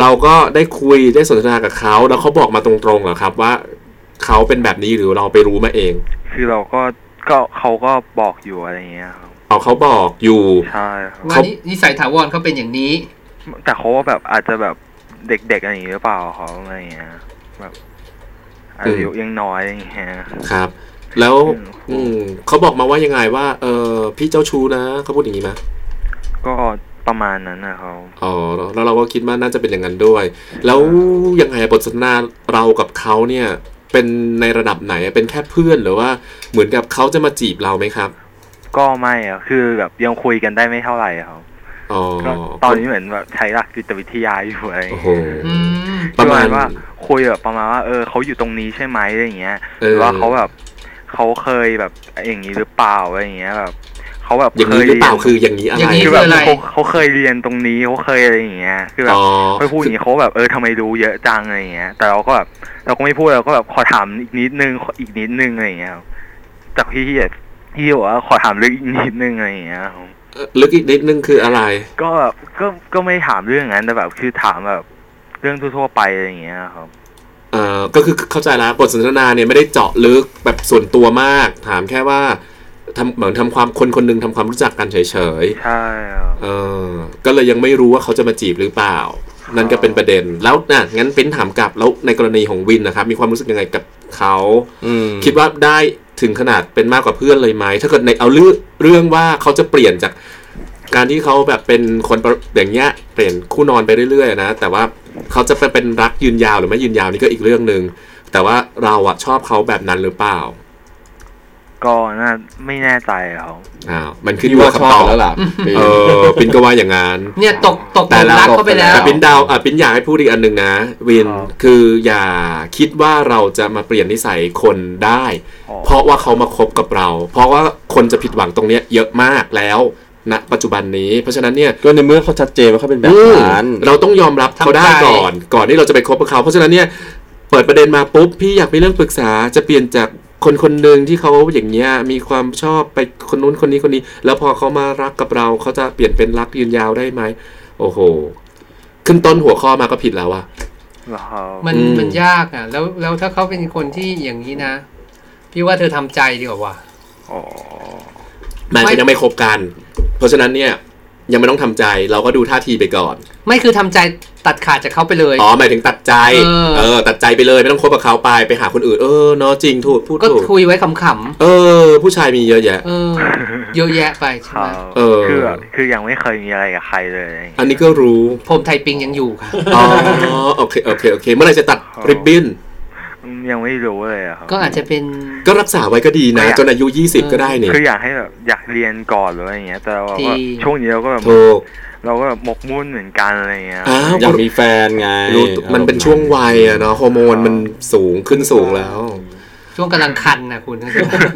เราก็ได้คุยได้สนทนากับเขาแล้วเขาบอกมาตรงๆเหรอครับว่าเขาเป็นแบบนี้หรือเราไปรู้มาเอง คือเราก็ก็เขาก็บอกอยู่อะไรอย่างเงี้ยครับเอาเขาบอกอยู่ใช่ครับว่านินิสัยถาวรเขาเป็นอย่างนี้ แต่เขาว่าแบบอาจจะแบบเด็กๆอะไรอย่างงี้หรือเปล่าเขาอะไรอย่างเงี้ย แบบอายุยังน้อยอย่างเงี้ยครับ แล้วอืมอืมเขาบอกมาว่ายังไงว่า เออพี่เจ้าชู้นะเขาพูดอย่างนี้ไหมก็ประมาณนั้นนะครับอ๋อแล้วเราก็คิดว่าน่าจะเป็นอย่างนั้นด้วย แล้วยังไงบทสนทนาเรากับเขาเนี่ย เป็นในระดับไหนเป็นแค่เพื่อนหรือว่าเหมือนกับเขาจะมาจีบเราไหมครับ ก็ไม่อะคือแบบยังคุยกันได้ไม่เท่าไหร่อะครับอ๋อ ก็ตอนนี้เหมือนแบบใช้หลักจิตวิทยาอยู่อะไรอย่างโอ้โหเงี้ยอืมประมาณคือว่าคุยแบบประมาณว่าเออเขาอยู่ตรงนี้ใช่ไหมอะไรอย่างเงี้ยเอหอรือว่าเขาแบบเขาเคยแบบอย่างนี้หรือเปล่าอะไรอย่างเงี้ยแบบเขาแบบอย่างเคนี้ยหรือเปล่ารียนคืออย่างนี้อะไรอย่างนี้คือแบบคืออะไรเขาเขาเคยเรียนตรงนี้เขาเคยอะไรอย่างเงี้ยคือแบบอ๋อไม่พูดอย่างนี้เขาแบบเออทำไมรู้เยอะจังอะไรอย่างเงี้ย แต่เราก็แบบเราก็ไม่พูดเราก็แบบขอถามอีกนิดนึงขออีกนิดนึงอะไรอย่างเงี้ยครับจากพี่ที่ที่บอกว่าขอถามเรื่องอีกนิดนึงอะไรอย่างเงี้ยครับเอ่อ ลึกอีกนิดนึงคืออะไร ก็แบบก็ก็ไม่ถามเรื่องนั้นแต่แบบคือถามแบบเรื่องทั่วๆไปอะไรอย่างเงี้ยครับเอ่อก็คือเข้าใจแล้วบทสนทนาเนี่ยไม่ได้เจาะลึกแบบส่วนตัวมาก ถามแค่ว่าทำเหมือนทำความคนคนหนึ่งทำความรู้จักกันเฉยใช่ครับๆเออก็เลยยังไม่รู้ว่าเขาจะมาจีบหรือเปล่า นั่นก็เป็นประเด็นแล้วน่ะงั้นเป็นถามกลับแล้วในกรณีของวินนะครับ มีความรู้สึกยังไงกับเขาอืมคิดว่าได้ ถึงขนาดเป็นมากกว่าเพื่อนเลยไหมถ้าเกิดในเอาเรื่องเรื่องว่าเขาจะเปลี่ยนจากการที่เขาแบบเป็นคนอย่างเงี้ยเปลี่ยนคู่นอนไปเรื่อยๆนะ แต่ว่าเขาจะไปเป็นรักยืนยาวหรือไม่ยืนยาวนี่ก็อีกเรื่องหนึ่งแต่ว่าเราอะชอบเขาแบบนั้นหรือเปล่า ก็น่าไม่แน่ใจครับอ้าวมันขึ้นอพี่ยู่ว่ากับชอคำตบอบแล้วล่ะปีเออปินก็ว่าอย่างนั้นเนี่ยตกตกหแต่ลุมละรักเข้าไปแล้วแต่ปินดาวอะปินอยากให้พูดอีกอันหนึ่งนะวินครับคืออย่าคิดว่าเราจะมาเปลี่ยนนิสัยคนได้อ๋อเพราะว่าเขามาคบกับเรา เพราะว่าคนจะผิดหวังตรงเนี้ยเยอะมากแล้วณปัจจุบันนี้เพราะฉะนั้นเนี่ยก็ในเมื่อเขาชัดเจนว่าเขาเป็นแบบอืมนั้นเราต้องยอมรับเขาได้ทำใจก่อน ก่อนที่เราจะไปคบกับเขา เพราะฉะนั้นเนี่ยเปิดประเด็นมาปุ๊บพี่อยากมีเรื่องปรึกษาจะเปลี่ยนจาก คนคนหนึ่งที่เขาอย่างเงี้ยมีความชอบไปคนนู้นคนนี้คนนี้ แล้วพอเขามารักกับเราเขาจะเปลี่ยนเป็นรักยืนยาวได้ไหมโอ้โห ขึ้นต้นหัวข้อมาก็ผิดแล้วอะเหรอครับมันอืมมันยากอะ แล้วแล้วถ้าเขาเป็นคนที่อย่างนี้นะ พี่ว่าเธอทำใจดีกว่าว่ะอ๋อมันไม่ยังไม่คบกัน เพราะฉะนั้นเนี่ย ยังไม่ต้องทำใจ เราก็ดูท่าทีไปก่อน ไม่คือทำใจตัดขาดจากเขาไปเลย อ๋อหมายถึงตัดใจเออเออ ตัดใจไปเลยไม่ต้องคบกับเขาไปไปหาคนอื่น เออเนาะจริงถูกพูดก็ถูกคุยไว้ขำเออ ผู้ชายมีเยอะแยะๆเออ เยอะแยะไปใช่คไหมรับเออคือแบบคือยังไม่เคยมีอะไรกับใครเลยอะไรอย่างอัเงี้ยนนี้ก็รู้ผมไทยปิงยังอยู่ค่ะอ๋อโอเคโอเคโอเค เมื่อไหรจะตัดริบบิ้น ยังไม่รู้เลยอะครับก็อาจจะเป็นก็รักษาไว้ก็ดีนะไม่อยากจนอายุ20ก็ได้เนี่ยคืออยากให้แบบอยากเรียนก่อนหรืออะไรอย่างเงี้ย แต่ว่าที่ช่วงนี้เราก็แบบถูกเราก็แบบหมกมุ่นเหมือนกันอะไรอย่างเงี้ยอ้าวอยากมีแฟนไงรู้มันเป็นช่วงวัยอะเนาะฮอร์โมนมันสูงขึ้นสูงแล้ว ช่วงกำลังคันนะคุณ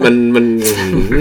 มันมัน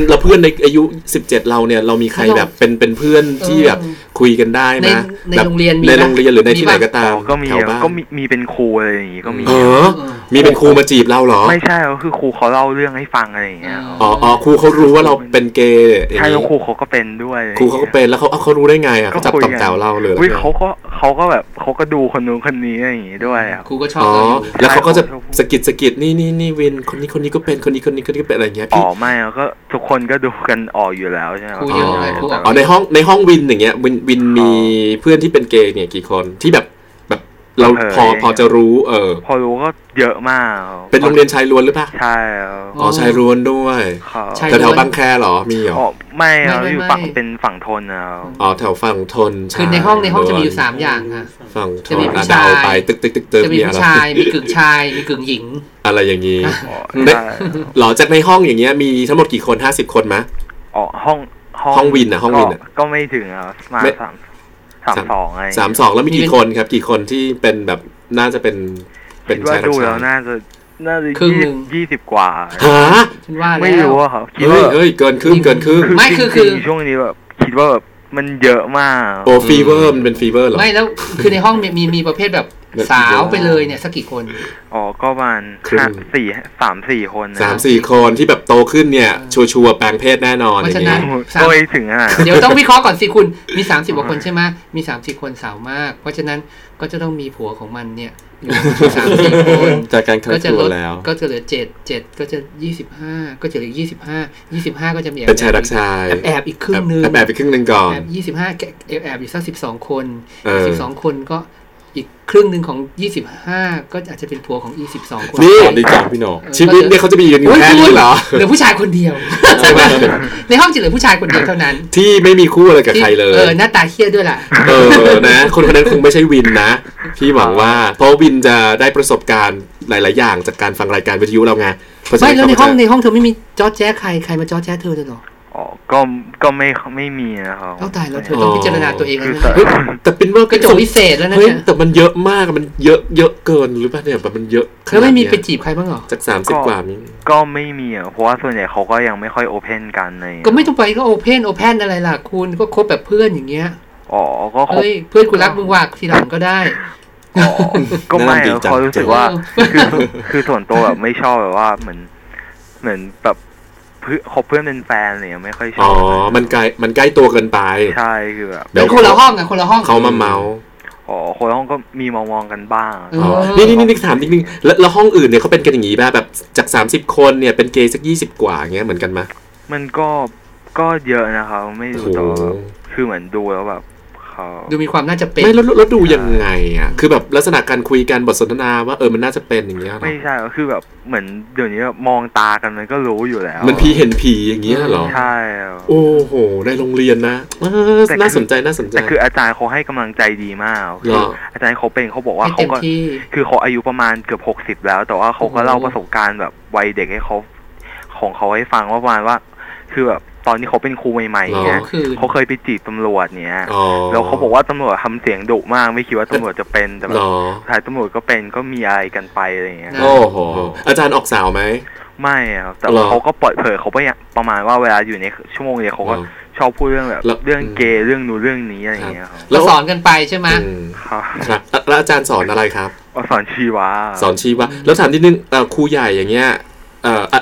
เราเพื่อนในอายุ 17 เราเนี่ยเรามีใครแบบเป็นเป็นเพื่อนที่แบบคุยกันได้ไหมในในแบบโรงเรียนมีในไหมโรงเรียนหรือในที่ไหนมีปะก็ตามก็มีแถวบ้านก็มีมีเป็นครูอะไรอย่างงี้ก็มีเออ มีเป็นครูมาจีบเราเหรอ ไม่ใช่ก็คือครูเขาเล่าเรื่องให้ฟังอะไรอย่างเงี้ยอ๋ออ๋อครูเขารู้ว่าเราเป็นเกย์อย่างใช่นี้แล้วครูเขาก็เป็นด้วยครูเขาก็เป็นแล้วเขาเอาเขารู้ได้ไงอะเขาจับตองแตวเราเลยเหรออุ้ยเขาก็เขาก็แบบเขาก็ดูคนนู้นคนนี้อะไรอย่างงี้ด้วยอะครูก็ชอบอ๋อเราอยู่แล้วเขาก็จะสะกิดสะกิดนี่นี่นี่วินคนนี้คนนี้ก็เป็นคนนี้คนนี้คนนี้ก็เป็นอะไรอย่างเงี้ยอ๋พี่อไม่อะก็ทุกคนก็ดูกันออกอยู่แล้วใช่ไหมครูอ๋เยอะอเลยครูออก อ๋อในห้องในห้องวินอย่างเงี้ยวินวินมีเพื่อนที่เป็นเกย์เนี่ยกี่คนที่แบบแบบ เราพอพอจะรู้ เออ พอรู้ก็เยอะมาก เป็นโรงเรียนชายล้วนหรือเปล่าใช่ครับอ๋อชายล้วนด้วยครับใช่แถวแถวๆบางแคเหรอมีเหรออ๋อไม่ครับไม่ไม่อยู่ไม่ฝั่งเป็นฝั่งทนนะครับอ๋อแถวฝั่งทนคือในห้องในห้องจะมีอยู่สามอย่างค่ะฝั่งทจะนมีผู้อะชายเดาไปตึกตึกตึกตึกจะมีอะไรผู้ชายมีกึ่งชายมีกึ่งหญิง อะไรอย่างงี้อ๋อไม่ใช่หรอจากในห้องอย่างเงี้ยมีทั้งหมดกี่คนห้าสิบคนมะอ๋อห้องห้องวินอะห้องวินอะก็ก็ไม่ถึงครับมาไม่สาม สามสองอะไรสามสองแล้วมีกี่คนครับ กี่คนที่เป็นแบบน่าจะเป็นเป็นคิดว่าชายรักดูชาแล้วยน่าจะน่าจะครึ่งหนึ่งยี่สิบกว่าฮะฉันว่าแล้วไม่รู้อะครับคิดเฮ้ยว่าเฮ้ยเกินครึ่งเกินครึ่งไม่คือคือจริงๆช่วงนี้แบบคิดว่าแบบมันเยอะมากโอ้ fever มันเป็น fever เหรอไม่แล้วคือในห้องมีมีมีประเภทแบบ สาวไปเลยเนี่ยสักกี่คน อ๋อ ก็ประมาณครึ่งห้าสี่สามสี่คนนะสามสี่คนที่แบบโตขึ้นเนี่ย ชัวร์ๆแปลงเพศแน่นอนเพอราะย่าฉะงนั้นเงี้ยสามก็ไม่ถึงขนาดนั้นเดี๋ยวต้องวิเคราะห์ก่อนสิคุณ มีสามสิบกว่าคนใช่ไหมมีสามสิบคนสาวมาก เพราะฉะนั้นก็จะต้องมีผัวของมันเนี่ยอยู่สามสี่คนจากการคัดก็จะตัวลดแล้วก็จะเหลือเจ็ดเจ็ดก็จะยี่สิบห้าก็จะเหลือยี่สิบห้ายี่สิบห้าก็จะมีแอบเป็นชายรักชายแอบแอบอีกครึ่งหนึงแอบแอบไปครึ่งหนึ่งก่อนแอบยี่สิบห้าแอบแอบอยู่สักสิบสองคนเออสิบสองคนก็ อีกครึ่งหนึ่งของยี่สิบห้าก็อาจจะเป็นผัวของอีสิบสองคนนี่ตอนดีจังพี่โหนเออชีวิตเนี่ยเขาจะมีอยู่โอ้ยแค่นี้เหรอเหลือผู้ชายคนเดียวใช่ไหมในห้องจะเหลือผู้ชายคนเดียวเท่านั้น ที่ไม่มีคู่อะไรกับใครเลย เออ หน้าตาเฮี้ยด้วยล่ะ เออ นะ คนคนนั้นคงไม่ใช่วินนะ พี่หวังว่า เพราะวินจะได้ประสบการณ์หลาย ๆ อย่างจากการฟังรายการวิทยุเราไงเพราะฉะไม่แล้วในเขาห้องจะในห้องเธอไม่มีจอแจ๊ใครใครมาจอแจ๊เธอเลยเหรอ อ๋อก็ก็ไม่ไม่มีนะครับเอาตายแล้วเธอต้องพิจารณาตัวเองแล้วนะเฮ้ยแต่เป็นว่ากระจกวิเศษแล้วนะเฮ้ยเนี่ยแต่มันเยอะมากมันเยอะเยอะเกินหรือเปล่าเนี่ยแบบมันเยอะขเธอนาดไม่มีเนี้ยไปจีบใครบ้างเหรอจากสามสิบกว่ามีก็ไม่มีอะเพราะว่าส่วนใหญ่เขาก็ยังไม่ค่อย open กันเลยก็ไม่ต้องไปก็ open open อะไรล่ะคุณก็คบแบบเพื่อนอย่างเงี้ยอ๋อก็คบเฮ้ยเพื่อนกูรักมึงว่ากทีหลังก็ได้อ๋อก็ไม่น่าดีอะจังเขารู้สึกว่าคือคือส่วนตัวแบบไม่ชอบแบบว่าเหมือนเหมือนแบบ เพื่อนคบเพื่อนเป็นแฟนอะไรเนี่ยไม่ค่อยชอบ อ๋อ มันไกลมันใกล้ตัวเกินไป ใช่คือแบบเดี๋ยวเป็นคนละห้องอะคนละห้องเขามาเมาส์อ๋อคนละห้องก็มีมองๆกันบ้างเอออ๋อนี่นี่นี่ถามนิดนึงแล้วแล้วห้องอื่นเนี่ยเขาเป็นกันอย่างนี้ป่ะแบบจาก30คนเนี่ยเป็นเกย์สัก20กว่าอย่างเงี้ยเหมือนกันไหมมันก็ก็เยอะนะครับไม่โอ้รู้โหแต่ว่าแบบคือเหมือนดูแล้วแบบ เขาดูมีความน่าจะเป็นไม่แล้วแล้วดูยังไงอะคือแบบลักษณะการคุยกันบทสนทนาว่าเออมันน่าจะเป็นอย่างเงี้ยเหรอไม่ใช่ก็คือแบบเหมือนเดี๋ยวนี้แบบมองตากันมันก็รู้อยู่แล้ว มันพีเห็นผีอย่างเงี้ยเหรอใช่ครับโอ้โหในโรงเรียนนะเออแต่คือน่าสนใจน่าสนใจแต่คืออาจารย์เขาให้กำลังใจดีมากเหรออาจารย์เขาเป็นเขาบอกว่าให้เขาเต็มก็ที่คือเขาอายุประมาณเกือบหกสิบแล้ว แต่ว่าเขาก็โอ้โหเล่าประสบการณ์แบบวัยเด็กให้เขาของเขาให้ฟังว่าประมาณว่า คือแบบ ตอนที่เขาเป็นครูใหม่ๆเนี้ยคือเขาเคยไปจีบตำรวจเนี้ยอ๋อแล้วเขาบอกว่าตำรวจทำเสียงดุมากไม่คิดว่าตำรวจจะเป็นแต่แบเหรบอสุดท้ายตำรวจก็เป็นก็มีอะไรกันไปอะไรอย่างเงี้ยนะโอ้โหอาจารย์ออกสาวไหมไม่อะครับแต่เหรอเขาก็เปิดเผยเขาก็ยังประมาณว่าเวลาอยู่ในชั่วโมงเรียนเขาก็อ๋อชอบพูดเรื่องแบบแล้วเรื่องเกย์เรื่องนู้นเรื่องนี้อะไรอย่างเงี้ยครับเราสอนกันไปใช่ไหมอืมครับครับแล้วแล้วอาจารย์สอนอะไรครับว่าสอนชีวะสอนชีวะแล้วถามนิดนึงเอ่อครูใหญ่อย่างเงี้ยเอ่ออะ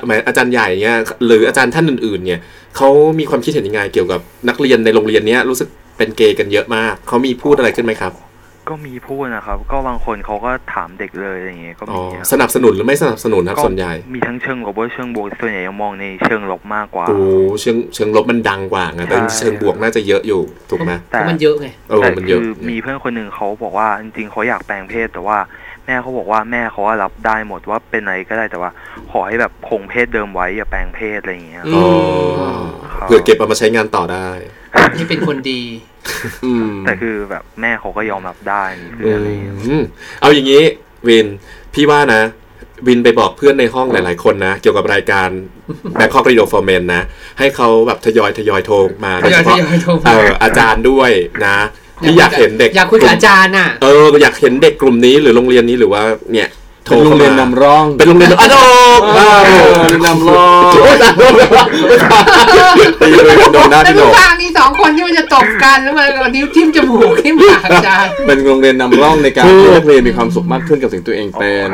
หมายอาจารย์ใหญ่เงี้ยหรืออาจารย์ท่านอื่นๆ เนี่ยเขามีความคิดเห็นยังไงเกี่ยวกับนักเรียนในโรงเรียนเนี้ยรู้สึกเป็นเกย์กันเยอะมากเขามีพูดอะไรขึ้นไหมครับก็มีพูดนะครับ ก็บางคนเขาก็ถามเด็กเลยอะไรอย่างเงี้ยก็อ๋อมีครับสนับสนุนหรือไม่สนับสนุนครับส่วนใหญ่ มีทั้งเชิงลบและเชิงบวกส่วนใหญ่ยังมองในเชิงลบมากกว่าโอ้เชิงเชิงลบมันดังกว่าไงแต่ใช่เชิงบวกน่าจะเยอะอยู่ถูกไหมเพราะมันเยอะไงเออแต่มันเยคือะอมีเพื่อนคนหนึ่งเขาบอกว่าจริงๆเขาอยากแปลงเพศแต่ว่า แม่เขาบอกว่าแม่เขาว่ารับได้หมดว่าเป็นอะไรก็ได้แต่ว่า ขอให้แบบคงเพศเดิมไว้อย่าแปลงเพศอะไรอย่างเงี้ยอือ๋อครับเผื่อเก็บเอามาใช้งานต่อได้นี่เป็นคนดีอืมแต่คือแบบแม่เขาก็ยอมรับได้นี่คืออะไรอย่างเงี้ยอืมเอาอย่างนี้วินพี่ว่านะวินไปบอกเพื่อนในห้องหลาย ๆ คนนะ เกี่ยวกับรายการ Bangkok Radio for Men นะ ให้เขาแบบทยอยทยอยโทรมาทยอยโดเฉพาะทยอยโทรมาเอออาจารย์ด้วยนะ พี่อยากเห็นเด็กอยากคุยกับอาจารย์น่ะ เอออยากเห็นเด็กกลุ่มนี้หรือโรงเรียนนี้หรือว่าเนี่ยโทร เป็นโรงข้าเรียนมานำร่อง เป็นโรงเรียนอะโดว้าวโรงเรียนนำร่องโอ้ยตายแล้วไม่ตายตีเลยกันโดนหน้าแล้วพี่โหนดูกทางนี้สองคนที่มันจะตบกันแล้วมันเอานิ้วจิ้มจมูกที่ปากอาจารย์เป็นโรงเรียนนำร่องในการให้นักเรียนมีความสุขมากขึ้นกับสิ่งตัวเองเป็น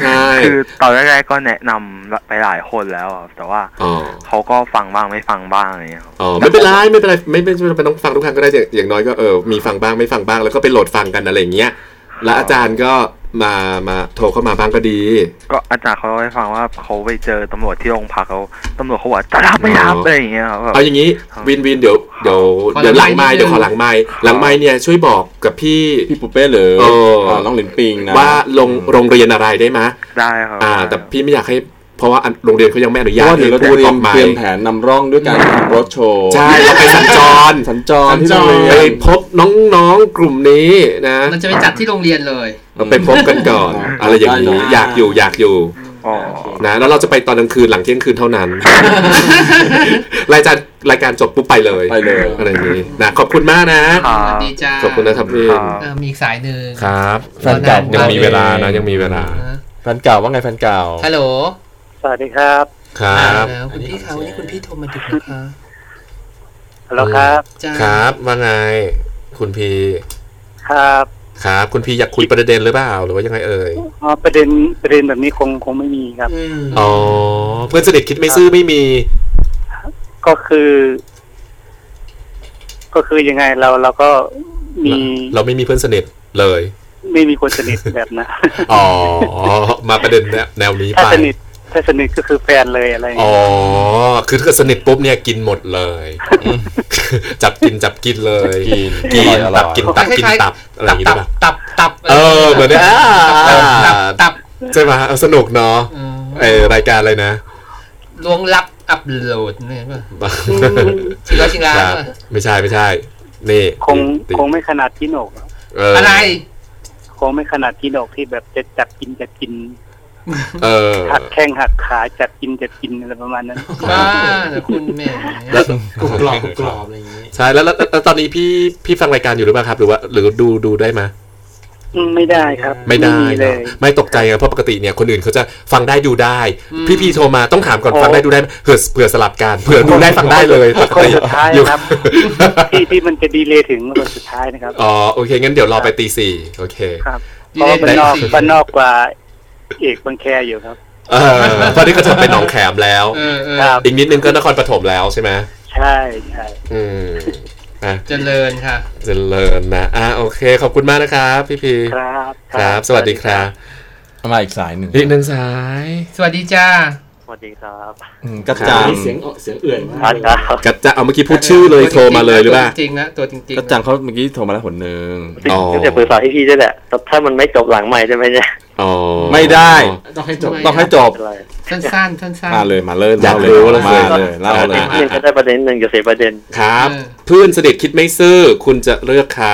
ใช่คือตอนแรกๆก็แนะนำไปหลายคนแล้วอะแต่ว่าอ๋อเขาก็ฟังบ้างไม่ฟังบ้างอะไรอย่างเงี้ยครับอ๋อไม่เป็นไรไม่เป็นไรไม่ไม่ไม่เป็นต้องฟังทุกครั้งก็ได้อย่างอย่างน้อยก็เออมีฟังบ้างไม่ฟังบ้างแล้วก็ไปโหลดฟังกันอะไรอย่างเงี้ย แล้วอาจารย์ก็มามาโทรเข้ามาบ้างก็ดี ก็อาจารย์เขาเล่าให้ฟังว่าเขาไปเจอตำรวจที่โรงพักเขาตำรวจเขาบอกจะรับไม่รับอ๋อออะไรอย่างเงี้ยครับแบบเอาอย่างนี้วินวินเดี๋ยวเดี๋ยวขอเดี๋ยวหลังหลังไมค์ไม้นิดนึงเดี๋ยวขอหลังไม้หลังไม้เนี่ยช่วยบอกกับพี่พี่ปุเป้หรือเอออ่าน้องหลินปิงนะว่าลงโรงเรียนอะไรได้ไหมยได้ครับอ่า แต่พี่ไม่อยากให้ เพราะว่าอันโรงเรียนเขายังไม่อนุเพญาราะตว่าเดี๋ยวเราจะให้เตรียอมอกหมาเตยรียมแผนนำร่องด้วยการทำรถโชว์ ใช่เราไปสัญจร สัญจรที่โรงเรียไปนพบน้องๆกลุ่มนี้นะ มันจะไปจัดที่โรงเรียนเลย เราไปพบกันก่อนอืมอะไรอย่างนี้ได้อยากอยู่อยากอยู่อ๋อนะแล้วเราจะไปตอนกลางคืนหลังเที่ยงคืนเท่านั้น รายการรายการจบปุ๊บไปเลยไปเลยอะไรอย่างนี้นะขอบคุณมากนะครัสวัสบดีจ้าขอบคุณนะครับพี่ครับเออมีอีกสายหนึ่งครับแฟนเก่ายังมีเวลานะยังมีเวลาแฟนเก่าว่าไงแฟนเก่าฮัลโหล สวัสดีครับครับแล้วคุณพี่คะวันนี้คุณพี่โทรมาดึกนะคะฮัลโหลครับจ้าครับว่าไง คุณพีครับ ครับ คุณพีอยากคุยประเด็นหรือเปล่าหรือว่ายังไงเอ่ยอ๋อประเด็นประเด็นแบบนี้คงคงไม่มีครับอืมอ๋อเพื่อนสนิทคิดไม่ซื่อไม่มี ก็คือ ก็คือยังไงเราเราก็มี เราไม่มีเพื่อนสนิทเลย ไม่มีคนสนิทแบบนะอ๋อมาประเด็นแนวแนวนี้ถ้าไปสนิท ถ้าสนิทก็คือแฟนเลยอะไรอย่างอ๋อเงี้ยคือถ้าเกิดสนิทปุ๊บเนี่ยกินหมดเลย จับกินจับกินเลยกินกินอร่ตัอบยกินตับกินตับอะไรอย่างงี้ตัได้บปะตับตับเออเหมือนเนี่ยอ่าตับตับตับใช่ไหมเอาสนุกเนาะเออเออรายการอะไรนะลวงลับอัพโหลดเนี่ยป่ะชิงร้อยชิงล้านครับป่ะไม่ใช่ไม่ใช่ นี่คงติคงไม่ขนาดพี่โหนกหรอกเอออะไรคงไม่ขนาดพี่โหนกที่แบบจะจับกินจัดกิน เออหักแข้งหักขาจัดกินจัดกินอะไรประมาณนั้นบ้าแต่คุณแม่แล้วกรุบกรอบกรุบกรอบอะไรอย่างนี้ใช่แล้วแล้วแล้วตอนนี้พี่พี่ฟังรายการอยู่หรือเปล่าครับ หรือว่า หรือดูดูได้ไหมยอืมไม่ได้ครับ ไม่ได้มีเลเนอะยไม่ตกใจไงเพราะปกติเนี่ยคนอื่นเขาจะฟังได้ดูได้อืมพี่พีโทรมาต้องถามก่อนโอ้ฟังได้ดูได้ไหมเผื่อเผื่อสลับกันเผื่อดูได้ฟังได้เลยปกคนติสุดท้ายอยู่ครับที่ที่มันจะดีเลยถึงคนสุดท้ายนะครับอ๋อโอเคงั้นเดี๋ยวรอไปตีสี่โอเคครับดีเพราะเลยว่าบ้านนอกสี่บ้านนอกกว่า เอกบางแคอยู่ครับเเออตอนนี้ก็จะเป็นหนองแขมแล้วเออเออครับอีกนิดนึงก็นครปฐมแล้วใช่ไหมใช่ใช่อืมอะเจริญค่ะ เจริญนะอะโอเค ขอบคุณมากนะครับพี่พีครับครับ สวัสดีครับมาอีกสายหนึ่งอีกหนึ่งสาย สวัสดีจ้าสวัสดีครับอืมกระจังเสียงเสียงเอื่อยมากครับครับกัดจะเอาเมื่อกี้พูดชื่อเลยโทรมาเลยหรือเปล่าตัวจริงๆนะตัวจริงๆกระจังเขาเมื่อกี้โทรมาแล้วหนหนึ่งอ๋อก็จะปรึกษาให้พี่ด้วยแหละแต่ถ้ามันไม่จบหลังใหม่ได้ไหมเนี่ยอ๋อ ไม่ได้ ต้องให้จบต้องให้จบอะไรสั้นๆสั้นๆมาเลยมาเลยอยากเล่รู้เลยเลยมาเลยเล่าเลยอะยังจะได้ประเด็นหนึ่งจะเสียประเด็นครับเออเพื่อนสนิทคิดไม่ซื่อคุณจะเลือกใคร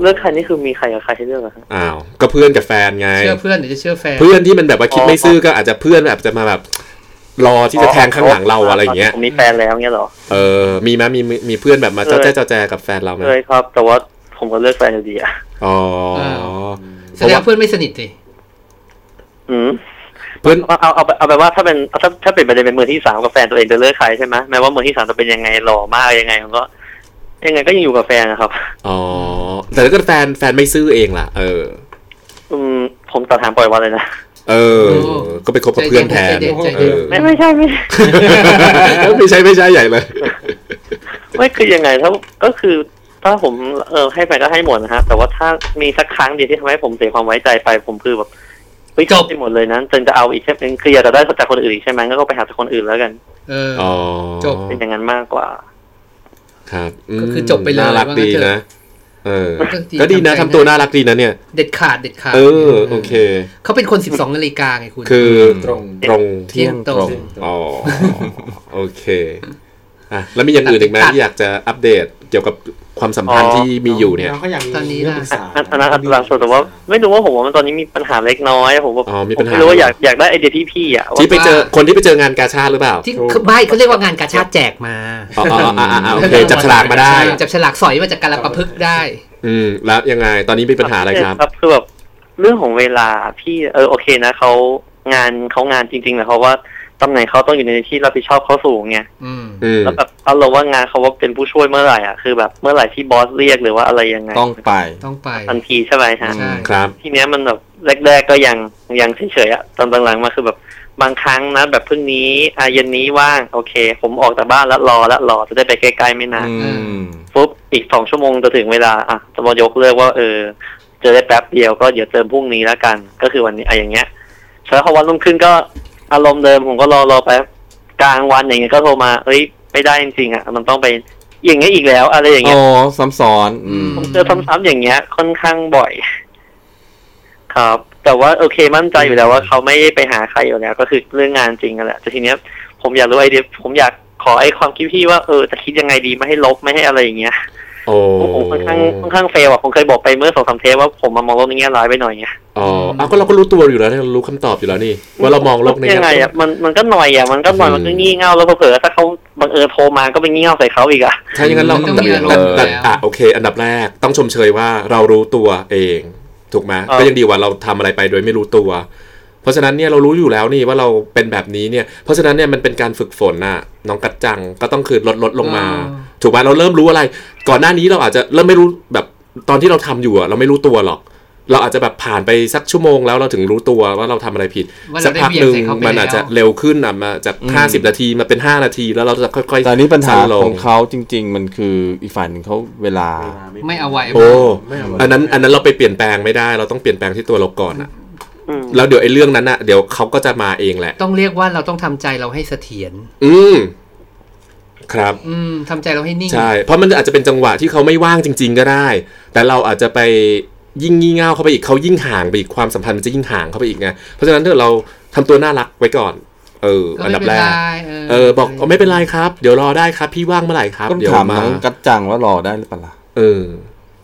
เลือกใครนี่คือมีใครกับใครให้เลือกอะครับอ้าวก็เพื่อนกับแฟนไงเชื่อเพื่อนหรือจะเชื่อแฟนเพื่อนที่มันแบบว่าคิดไม่ซื่อก็อาจจะเพื่อนแบบจะมาแบบรอที่จะแทงข้างหลังเราอะไรอย่างเงี้ยผมมีแฟนแล้วเงี้ยเหรอเออมีไหมมีมีมีเพื่อนแบบมาเจ้าแจ้เจ้าแจกับแฟนเราไหมเลยครับ แต่ว่าผมก็เลือกแฟนอยู่ดีอะอ๋อ แสดงว่าเพื่อนไม่สนิทสิอืมเพื่อนเอาเอาเอาเอาไปว่าถ้าเป็นถ้าถ้าเป็นประเด็นเป็นมือที่สามกับแฟนตัวเองจะเลือกใครใช่ไหมแม้ว่ามือที่สามจะเป็นยังไงหล่อมากยังไงมันก็ยังไงก็ยังอยู่กับแฟนนะครับ อ๋อ แต่ถ้าเกิดแฟนแฟนไม่ซื่อเองล่ะ เออ อืม ผมตัดถามปล่อยวันเลยนะ เออ ก็ไปคบกับเพื่อนแทนใจเย็นใจเอเย็นอไม่ไม่ใช่ไม่ใช่ ไม่ใช่ไม่ใช่ใหญ่เลย ไม่คือยังไงถ้าก็คือ ถ้าผมเออให้ไปก็ให้หมดนะฮะแต่ว่าถ้ามีสักครั้งเดียวที่ทำให้ผมเสียความไว้ใจไป ผมคือแบบเฮ้ยจบไปหมดเลยนะจนจะเอาอีกใช่ไหมคืออยากจะได้จากคนอื่นอีกใช่ไหมก็ไปหาจากคนอื่นแล้วกัน เอออ๋อจบเป็นอย่างนั้นมากกว่า ครับมก็คือจบไปเลยน่ารักว่างั้นดีเถอะนะเออ ก็ดีก็ดีนะทำใจทำตัวได้น่ารักดีนะเนี่ย เด็ดขาดเด็ดขาดเออโอเค เขาเป็นคน12นาฬิกาไงคุณ คือตรงตรงเที่ยงตรงอ๋อโอเค อะแล้วมีอย่างอื่นอีกไหมที่อยากจะอัปเดตเกี่ยวกับความสัมพันธ์อ๋อที่มีอยู่เนี่ยเราก็อยากมีตอนนี้เรื่ล่ะงปรึกษาอันอันนั้นอันหลังสุดแต่ว่าไม่รู้ว่าผมว่ามันตอนนี้มีปัญหาเล็กน้อยผมว่าอ๋อมีผปัญมหาไม่รู้ว่าอยากอยากได้ไอเดียที่พี่อะที่ไปเจอว่าคนที่ไปเจองานกาชาติหรือเปล่าที่คือไม่เขาเรียกว่างานกาชาติแจกมาอ๋ออ๋ออ๋ออ๋ออ๋อโอเคจับฉลากมาได้จับฉลากสอยมาจากการประพฤกษ์ได้ อืมแล้วยังไงตอนนี้มีปัญหาอะไรครับครับคือแบบเรื่องของเวลาพี่เออโอเคนะเขางานเขางานจริงๆนะเพราะว่า ตำแหน่งเขาต้องอยู่ในที่รับผิดชอบเขาสูงไงอืมอืมแล้วแบบอารมณ์ว่างานเขาว่าเป็นผู้ช่วยเมื่อไหร่อะคือแบบเมื่อไหร่ที่บอสเรียกหรือว่าอะไรยังไงต้องไป ต้องไปทันทีใช่ไหมฮะใช่ครับ ทีเนี้ยมันแบบแรก ๆ ก็ยังยังเฉยๆอะตอนหลังๆมาคือแบบบางครั้งนะแบบพรุ่งนี้อาเย็นนี้ว่างโอเค ผมออกจากบ้านแล้วรอแล้วรอจะได้ไปใกล้ๆไม่นานอืมปุ๊บอีกสองชั่วโมงจะถึงเวลาอะจะมายกเลิกว่าเออเจอได้แป๊บเดียวก็เดี๋ยวเติมพรุ่งนี้แล้วกัน ก็คือวันนี้อะอย่างเงี้ยแล้วพอวันรุ่งขึ้นก็ อารมณ์เดิมผมก็รอรอไปกลางวันอย่างเงี้ยก็โทรมาเอ้ยไม่ได้จริงๆอะมันต้องไปอย่างเงี้ยอีกแล้ว อะไรอย่างเงี้อ๋ยอซ้ำซ้อนอืมผมเจอซ้ำๆอย่างเงี้ย ค่อนข้างบ่อย ครับ แต่ว่าโอเคมั่นใจอยู่แล้วว่าเขาไม่ได้ไปหาใครอยู่แล้วก็คือเรื่องงานจริงกันแหละแต่ทีเนี้ย ผมอยากรู้ไอเดียผมอยากขอไอ้ความคิดพี่ว่าเออจะคิดยังไงดีไม่ให้ลบไม่ให้อะไรอย่างเงี้ยโอ้ผมค่อนข้างค่อนข้างเฟลอะผมเคยบอกไปเมื่อสองสามเทปว่าผมมามองโลกในแง่ร้ายไปหน่อยไง อ๋ออ้าวก็เราก็รู้ตัวอยู่แล้วเนี่ยเรารู้คำตอบอยู่แล้วนี่ ว่าเรามองโลกในยังไงแง่อะมันมันก็หน่อยอะมันก็หน่อยอืมมันก็งี่เง่าแล้วเผลอๆถ้าเขาบังเอิญโทรมาก็ไปงี่เง่าใส่เขาอีกอะถ้าอย่างนั้นเรามันต้องแต่มีอารมณ์แต่แต่แล้วอะโอเค อันดับแรกต้องชมเชยว่าเรารู้ตัวเอง ถูกไหมครับก็ยังดีกว่าเราทำอะไรไปโดยไม่รู้ตัว เพราะฉะนั้นเนี่ยเรารู้อยู่แล้วนี่ว่าเราเป็นแบบนี้เนี่ย เพราะฉะนั้นเนี่ยมันเป็นการฝึกฝนน่ะน้องกัดจังก็ต้องคือลดลดลงมาอ๋อถูกไหมเราเริ่มรู้อะไร ก่อนหน้านี้เราอาจจะเริ่มไม่รู้แบบตอนที่เราทำอยู่อะเราไม่รู้ตัวหรอก เราอาจจะแบบผ่านไปสักชั่วโมงแล้วเราถึงรู้ตัวว่าเราทำอะไรผิดว่าสัเราได้พักเบี่ยหงนึ่งใส่เขาไปมันอาจจะแล้วเร็วขึ้นอะมาจากอืมห้าสิบนาทีมาเป็นห้านาทีแล้วเราจะค่อยๆแต่อันนี้ปัญหาสั้นลของเขาจริง ๆ มันคืออีกฝ่ายหนึ่งเขาเวลาไม่เอาไว้โอ้ไม่เอาไว้อันนั้นอันนั้นเราไปเปลี่ยนแปลงไม่ได้ เราต้องเปลี่ยนแปลงที่ตัวเราก่อนอะอืมแล้วเดี๋ยวไอ้เรื่องนั้นอะเดี๋ยวเขาก็จะมาเองแหละ ต้องเรียกว่าเราต้องทำใจเราให้เสถียรอืมครับอืมทำใจเราให้นิ่งใช่เพราะมันอาจจะเป็นจังหวะที่เขาไม่ว่างจริง ๆ ก็ได้ แต่เราอาจจะไป ยิ่งงี่เง่าเข้าไปอีกเขายิ่งห่างไปอีกความสัมพันธ์มันจะยิ่งห่างเข้าไปอีกไงเพราะฉะนั้นถ้าเราทำตัวน่ารักไว้ก่อนเออก็อันไม่ดับเป็นแรไรกเออบอกอ๋อไม่เป็นไรครับ เดี๋ยวรอได้ครับพี่ว่างเมื่อไหร่ครับต้องเดี๋ยวถามมาน้องกัดจังว่ารอได้หรือเปล่าล่ะเออ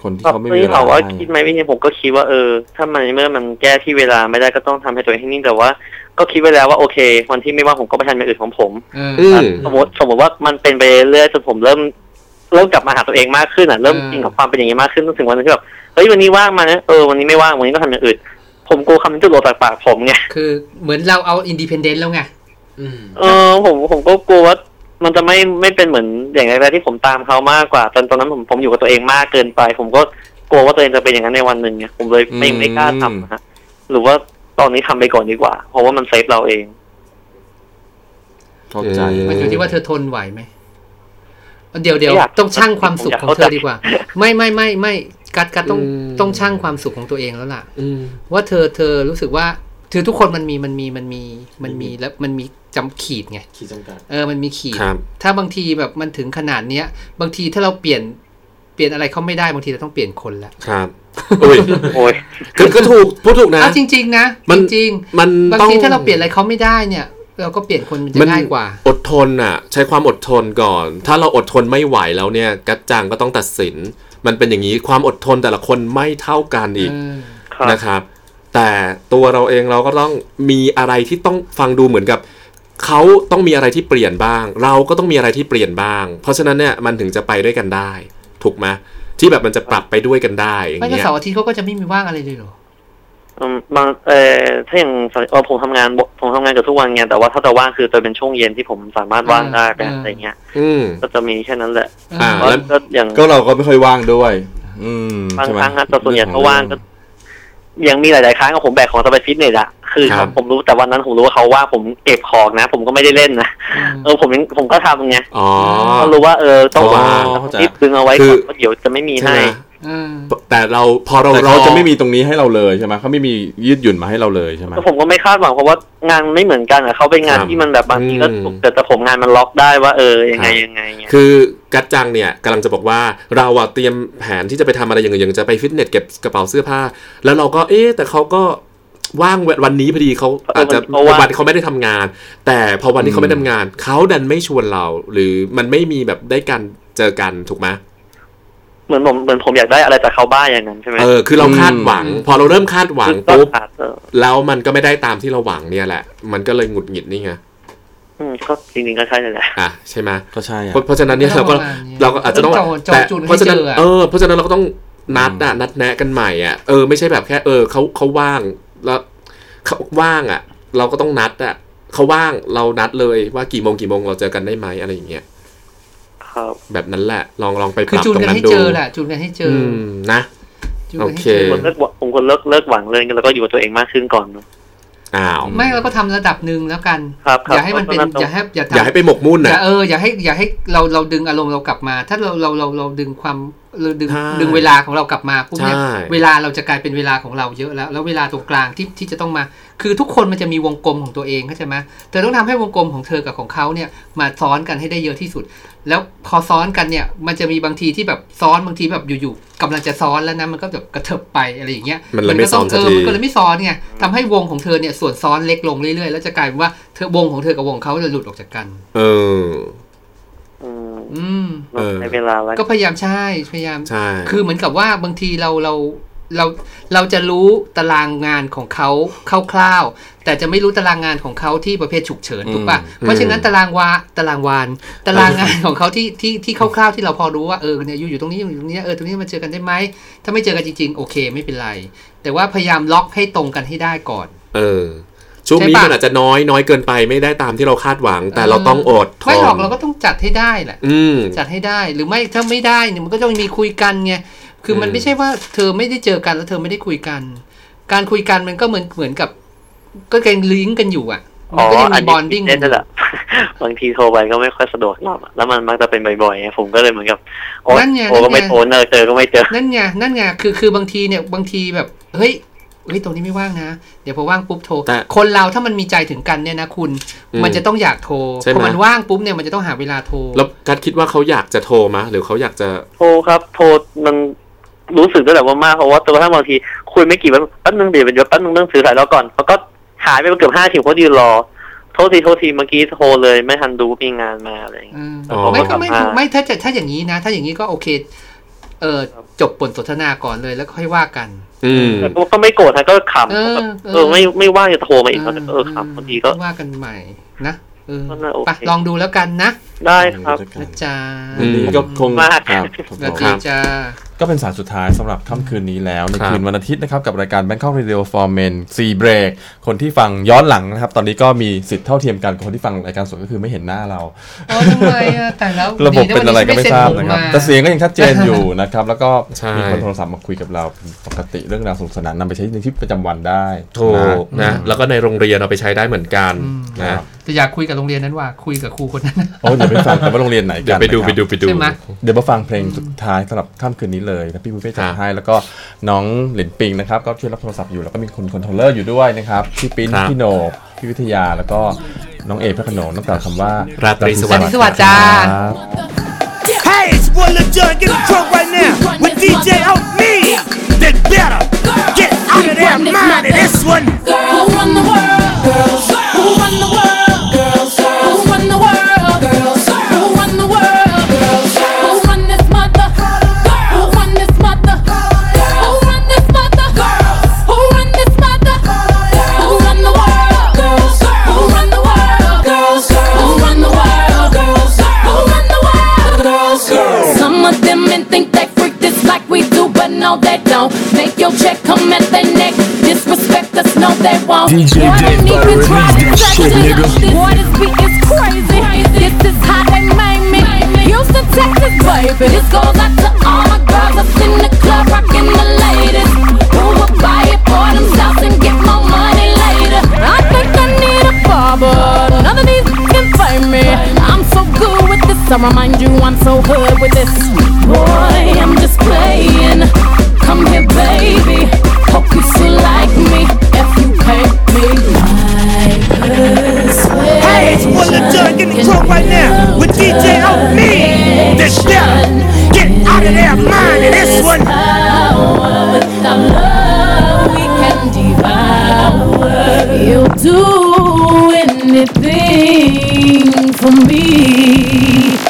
คนที่ตอบเขาไม่มีนี้เวลาถามว่าให้คิดไหมพี่เนี่ยผมก็คิดว่าเออ ถ้ามันเมื่อมันแก้ที่เวลาไม่ได้ก็ต้องทำให้ตัวเองให้นิ่งแต่ว่า ก็คิดไว้แล้วว่าโอเค วันที่ไม่ว่างผมก็ไปทำอย่างอื่นของผมเอออืมสมมติสมมติว่ามันเป็นไปเรื่อยๆจนผมเริ่มเริ่มกลับมาหาตัวเองมากขึ้นอะเริ่มเออจริงกับความเป็นอย่างนี้มากขึ้นจนถึงวันนึงที่แบบเฮ้ยวันนี้ว่างมานะเออวันนี้ไม่ว่างวันนี้ก็ทำอย่างอื่น ผมกลัวคำนี้จะหลุดจากปากผมไงคือเหมือนเราเอาอินดิเพนเดนต์แล้วไงอืมเออ ผมผมก็กลัวว่ามันจะไม่ไม่เป็นเหมือนอย่างแรกๆที่ผมตามเขามากกว่าตอนตอนนั้นผมผมอยู่กับตัวเองมากเกินไป ผมก็กลัวว่าตัวเองจะเป็นอย่างนั้นในวันหนึ่งไงผมเลยไม่ไม่กล้าทำนะฮะหรือว่าตอนนี้ทำไปก่อนดีกว่า เพราะว่ามันเซฟเราเองเข้าใจอืมันอยู่ที่ว่าเธอทนไหวไหมเดี๋ยวเดี๋ยวไม่อยากต้องชั่งความสุขของเธอดีกว่าผมอยากเข้าใจไม่ไม่ไม่ไม่ กัดกัดต้องอืมต้องชั่งความสุขของตัวเองแล้วล่ะอืมว่าเธอเธอรู้สึกว่าคือทุกคนมันมีมันมีมันมีมันมีแล้วมันมีจำขีดไงขีดจำกัดเออมันมีขีดครับถ้าบางทีแบบมันถึงขนาดเนี้ย บางทีถ้าเราเปลี่ยนเปลี่ยนอะไรเขาไม่ได้บางทีเราต้องเปลี่ยนคนละครับอุ้ยโอ้ยคือก็ถูกพูดถูกนะเอาจริง ๆ นะมันจริงมันๆบางต้องทีถ้าเราเปลี่ยนอะไรเขาไม่ได้เนี่ยเราก็เปลี่ยนคนมันจะมันง่ายกว่า อดทนอะ ใช้ความอดทนก่อน ถ้าเราอดทนไม่ไหวแล้วเนี่ย กัจจังก็ต้องตัดสิน มันเป็นอย่างนี้ความอดทนแต่ละคนไม่เท่ากันอีกเออครับนะครับ แต่ตัวเราเองเราก็ต้องมีอะไรที่ต้องฟังดูเหมือนกับเขาต้องมีอะไรที่เปลี่ยนบ้าง เราก็ต้องมีอะไรที่เปลี่ยนบ้าง เพราะฉะนั้นเนี่ยมันถึงจะไปด้วยกันได้ ถูกไหมที่แบบมันจะปรับไปด้วยกันได้อย่างไม่ก็เงี้ยเสาร์อาทิตย์เขาก็จะไม่มีว่างอะไรเลยเหรออืม บางเออถ้าอย่างเออผมทำงานบผมทำงานเกับทุกวันไงแต่ว่าถ้าจะว่างคือจะเป็นช่วงเย็นที่ผมสามารถว่างได้เป็นอะไรเงี้ยอืมก็จะมีแค่นั้นแหละอ่าว่าแล้วก็อย่างก็เราก็ไม่ค่อยว่างด้วย อืมบางใช่ไหมครั้งอะแต่ส่วนใหญ่ถ้าว่างก็ยังมีหลาย ๆ ครั้งก็ผมแบกของจะไปฟิตเนสอะคือครับผมรู้แต่วันนั้นผมรู้ว่าเขาว่างผมเก็บของนะ ผมก็ไม่ได้เล่นนะเออผมยังผมก็ทำไงอ๋อก็รู้ว่าเออต้องอ๋อว่างเข้าใจรีบดึงเอาไว้คืก่ออนเพราะเดี๋ยวจะไม่มีใช่ให้ไหมเออ แต่เราพอเราแต่เรารอจะไม่มีตรงนี้ให้เราเลยใช่ไหมเขาไม่มียืดหยุ่นมาให้เราเลยใช่ไหมก็ผมก็ไม่คาดหวังเพราะว่างานไม่เหมือนกันอะเขาเป็นงานครับที่มันแบบบางทีก็อืมถูกแต่แต่ผมงานมันล็อกได้ว่าเออยังไงครับยังไงเงี้ยคือกัจจังเนี่ยกำลังจะบอกว่าเราอะเตรียมแผนที่จะไปทำอะไรอย่างอื่นอย่างจะไปฟิตเนสเก็บกระเป๋าเสื้อผ้า แล้วเราก็เอ๊ะแต่เขาก็ว่างวันนี้พอดีเขาอาจจะเพราะว่าวันเขาไม่ได้ทำงาน แต่พอวันที่เขาไม่ได้ทำงานเขาดันไม่ชวนเรา หรือมันไม่มีแบบได้กันเจอกันถูกไหม เหมือนผมเหมือนผมอยากได้อะไรจากเขาบ้างอย่างนั้นใช่ไหมเออคือเราคาดหวัง พอเราเริ่มคาดหวังก็ปุ๊บขาดเออแล้วมันก็ไม่ได้ตามที่เราหวังเนี่ยแหละ มันก็เลยหงุดหงิดนี่ไงอืมก็จริงๆก็ใช่เลยแหละอะใช่ไหมก็ใช่อะเพราะเพราะฉะนั้นเนี่ยเราก็ประมาณนี้เราก็อาจจะต้องต้องโจแต่จูนให้เพราะฉะนั้นเจออะเออเพราะฉะนั้นเราก็ต้องนัดอะนัดแนะกันใหม่อะเออไม่ใช่แบบแค่เออเขาเขาว่างแล้วเขาว่างอะ เราก็ต้องนัดอะเขาว่างเรานัดเลยว่ากี่โมงกี่โมงเราเจอกันได้ไหมอะไรอย่างเงี้ย ครับ แบบนั้นแหละ ลองลองไปปคือรับจูนตรงกันนั้นให้ดูเจอแหละจูนกันให้เจออือมนะจูนกันให้โอเคเจอผมเลิกหวังผมควรเลิกเลิกหวังเลยแล้วก็อยู่กับตัวเองมากขึ้นก่อนเนอะอ้าวไม่เราก็ทำระดับหนึ่งแล้วกันครับครับอย่าให้มันเป็นเพราะฉะนั้นอย่าให้อย่าอย่าทำให้ไปหมกมุ่นอย่าอะเอออย่าให้อย่าให้เราเราดึงอารมณ์เรากลับมา ถ้าเราเราเราเราดึงความเราดึงใช่ดึงเวลาของเรากลับมาปุ๊บเนี่ยใช่เวลาเราจะกลายเป็นเวลาของเราเยอะแล้ว แล้วเวลาตรงกลางที่ที่จะต้องมา คือทุกคนมันจะมีวงกลมของตัวเองเข้าใจไหมเธอต้องทำให้วงกลมของเธอกับของเขาเนี่ยมาซ้อนกันให้ได้เยอะที่สุด แล้วพอซ้อนกันเนี่ยมันจะมีบางทีที่แบบซ้อนบางทีแบบอยู่ๆกำลังจะซ้อนแล้วนะมันก็แบบกระเถิบไปอะไรอย่างเงี้ยมันเลยไม่ก็ต้องซ้อนสักเออทีมันก็เลยไม่ซ้อนไงทำให้วงของเธอเนี่ยส่วนซ้อนเล็กลงเรื่อยๆแล้วจะกลายเป็นว่าเธอวงของเธอกับวงเขาจะหลุดออกจากกัน เอออืมอืมเออในเวลาแล้วก็พยายามใช่พยายามใช่คือเหมือนกับว่าบางทีเราเรา เราเราจะรู้ตารางงานของเขาคร่าวๆแต่จะไม่รู้ตารางงานของเขาที่ประเภทฉุกเฉินถูกปะเพราะฉะนั้นตารางวาตารางวานตารางงานของเขาที่ที่ที่คร่าวๆที่เราพอรู้ว่าเออเนี่ยอยู่อยู่ตรงนี้อยู่ตรงนี้เออตรงนี้มาเจอกันได้ไหมถ้าไม่เจอกันจริงๆโอเคไม่เป็นไร แต่ว่าพยายามล็อกให้ตรงกันให้ได้ก่อน เออช่วงนี้ใช่ปะมันอาจจะน้อยน้อยเกินไปไม่ได้ตามที่เราคาดหวัง แต่เราต้องอดทนไม่หรอกเราก็ต้องจัดให้ได้แหละอืมจัดให้ได้หรือไม่ถ้าไม่ได้เนี่ยมันก็ต้องมีคุยกันไง คือมันอืมไม่ใช่ว่าเธอไม่ได้เจอกันแล้วเธอไม่ได้คุยกัน การคุยกันมันก็เหมือนเหมือนกับ ก็ยังลิงก์กันอยู่อะมันก็ยังมีบอนดิ้งเล่นนั่นแหละบางทีโทรไปก็ไม่ค่อยสะดวกหรอกแล้วมันมักจะเป็นบ่อยๆไงผมก็เลยเหมือนกับโอ้นั่นไงโทรก็ไม่นั่นไงโทรเนอเจอก็ไม่เจอนั่นไงนั่นไงคือคือบางทีเนี่ยบางทีแบบเฮ้ยเฮ้ยตรงนี้ไม่ว่างนะ เดี๋ยวพอว่างปุ๊บโทรแต่คนเราถ้ามันมีใจถึงกันเนี่ยนะคุณอืมมันจะต้องอยากโทรใช่ไหมพอมันว่างปุ๊บเนี่ยมันจะต้องหาเวลาโทร แล้วกัดคิดว่าเขาอยากจะโทรมะหรือเขาอยากจะ โทรครับ โทรมัน รู้สึกด้วยแหละว่ามากเพราะว่าตัวถ้าบางทีคุยไม่กี่วันแป๊บนึงเดี๋ยวเดี๋ยวแป๊บนึงเรื่องสื่อสายแล้วก่อนเขาก็หายไปเกือบห้าทีเขายืนรอโทษทีโทษทีเมื่อกี้โทรเลยไม่ทันดูมีงานมาอะไรอย่างเงี้ยอืมแล้วเขาไม่ก็กลับไม่มาไม่ถ้าจะถ้าอย่างนี้นะ ถ้าอย่างนี้ก็โอเค เออจบบทสนทนาก่อนเลยแล้วค่อยว่ากัน อืมแต่ก็ไม่โกรธนะก็ขำเออแบบเออเออไม่ไม่ว่างจะโทรมาอีกเขาจะเออขำบางทีก็ว่ากันใหม่นะเออก็น่าโอเคไปลองดูแล้วกันนะ ได้ครับนะจ๊ะอืมวันนี้ก็คงมากครับสวัสดีจ้า ก็เป็นสายสุดท้ายสำหรับค่ำคืนนี้แล้ว ในครับคืนวันอาทิตย์นะครับ กับรายการ Bangkok Radio for Men C Break คนที่ฟังย้อนหลังนะครับ ตอนนี้ก็มีสิทธิ์เท่าเทียมกันกับคนที่ฟังรายการสดก็คือไม่เห็นหน้าเราโอ้ทำไมอะแต่แล้วระบบเป็นอะไรก็ไม่ทราบดีนะครับวัแต่เสียงก็ยังชัดเจนอยู่นะครับ แล้วก็ใช่ มีคนโทรศัพท์มาคุยกับเราเป็นปกติเรื่องราวสนุกสนานนำไปใช้ในชีวิตประจำวันได้ถูกนะนะแล้วก็ในโรงเรียนเอาไปใช้ได้เหมือนกันนะแต่อยากคุยกับโรงเรียนนั้นว่าคุยกับครูคนนั้นโอ้เดี๋ยวไปฟังกันว่าโรงเรียนไหนเดี๋ยกัวนไปดูนะครับไปดูไปดู ใช่ไหมเดี๋ยวมาฟังเพลงสุดท้ายสำหรับค่ำคืนนี้เลยนะพี่ปุ้ยจัดให้แล้วก็น้องหลินปิงนะครับก็ช่วยรับโทรศัพท์อยู่แล้วก็มีคน controller อยู่ด้วยนะครับพี่ปิ้นครับ พี่โหนกพี่วิทยาแล้วก็น้องเอพระโขนงต้องกล่าวคำว่าราตรีสวัสดิ์ สวัสดิ์จ้า ครับ Hey, it's one of John, get drunk right now with DJ Help Me. Then better get out of their mind in this one. Who run the world? Girls. Who run the world? But no, they don't. Make your check come at their neck. Disrespect us, no, they won't. DJ Boy, Dave don't even Butter, try release to that touch shit, it. nigga. This boy, this beat is crazy. This is how they made me. Houston, Texas, baby. This goes out to all my girls up in the club, rocking the latest. Who will buy it for themselves and get more money later? I think I need a barber. None of these can find me. I remind you, I'm so hood with this. Boy, I'm just playing. Come here, baby. Hope you still like me if you pay me my. Hey, it's one of John, get drunk right now with DJ Help Me. Then better get out of their mind in this one. Power without love, we can devour. You'll do anything for me.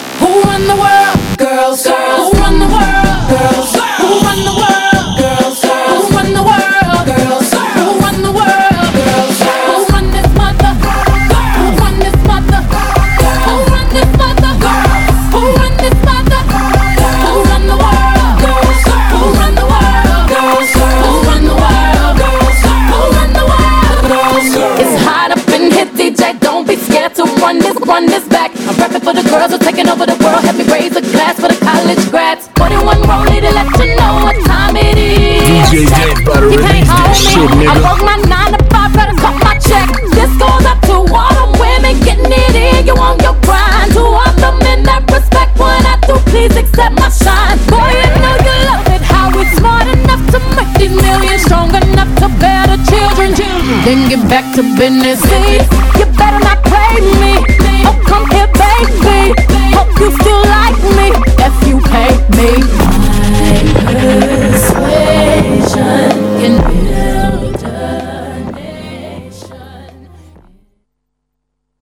To business.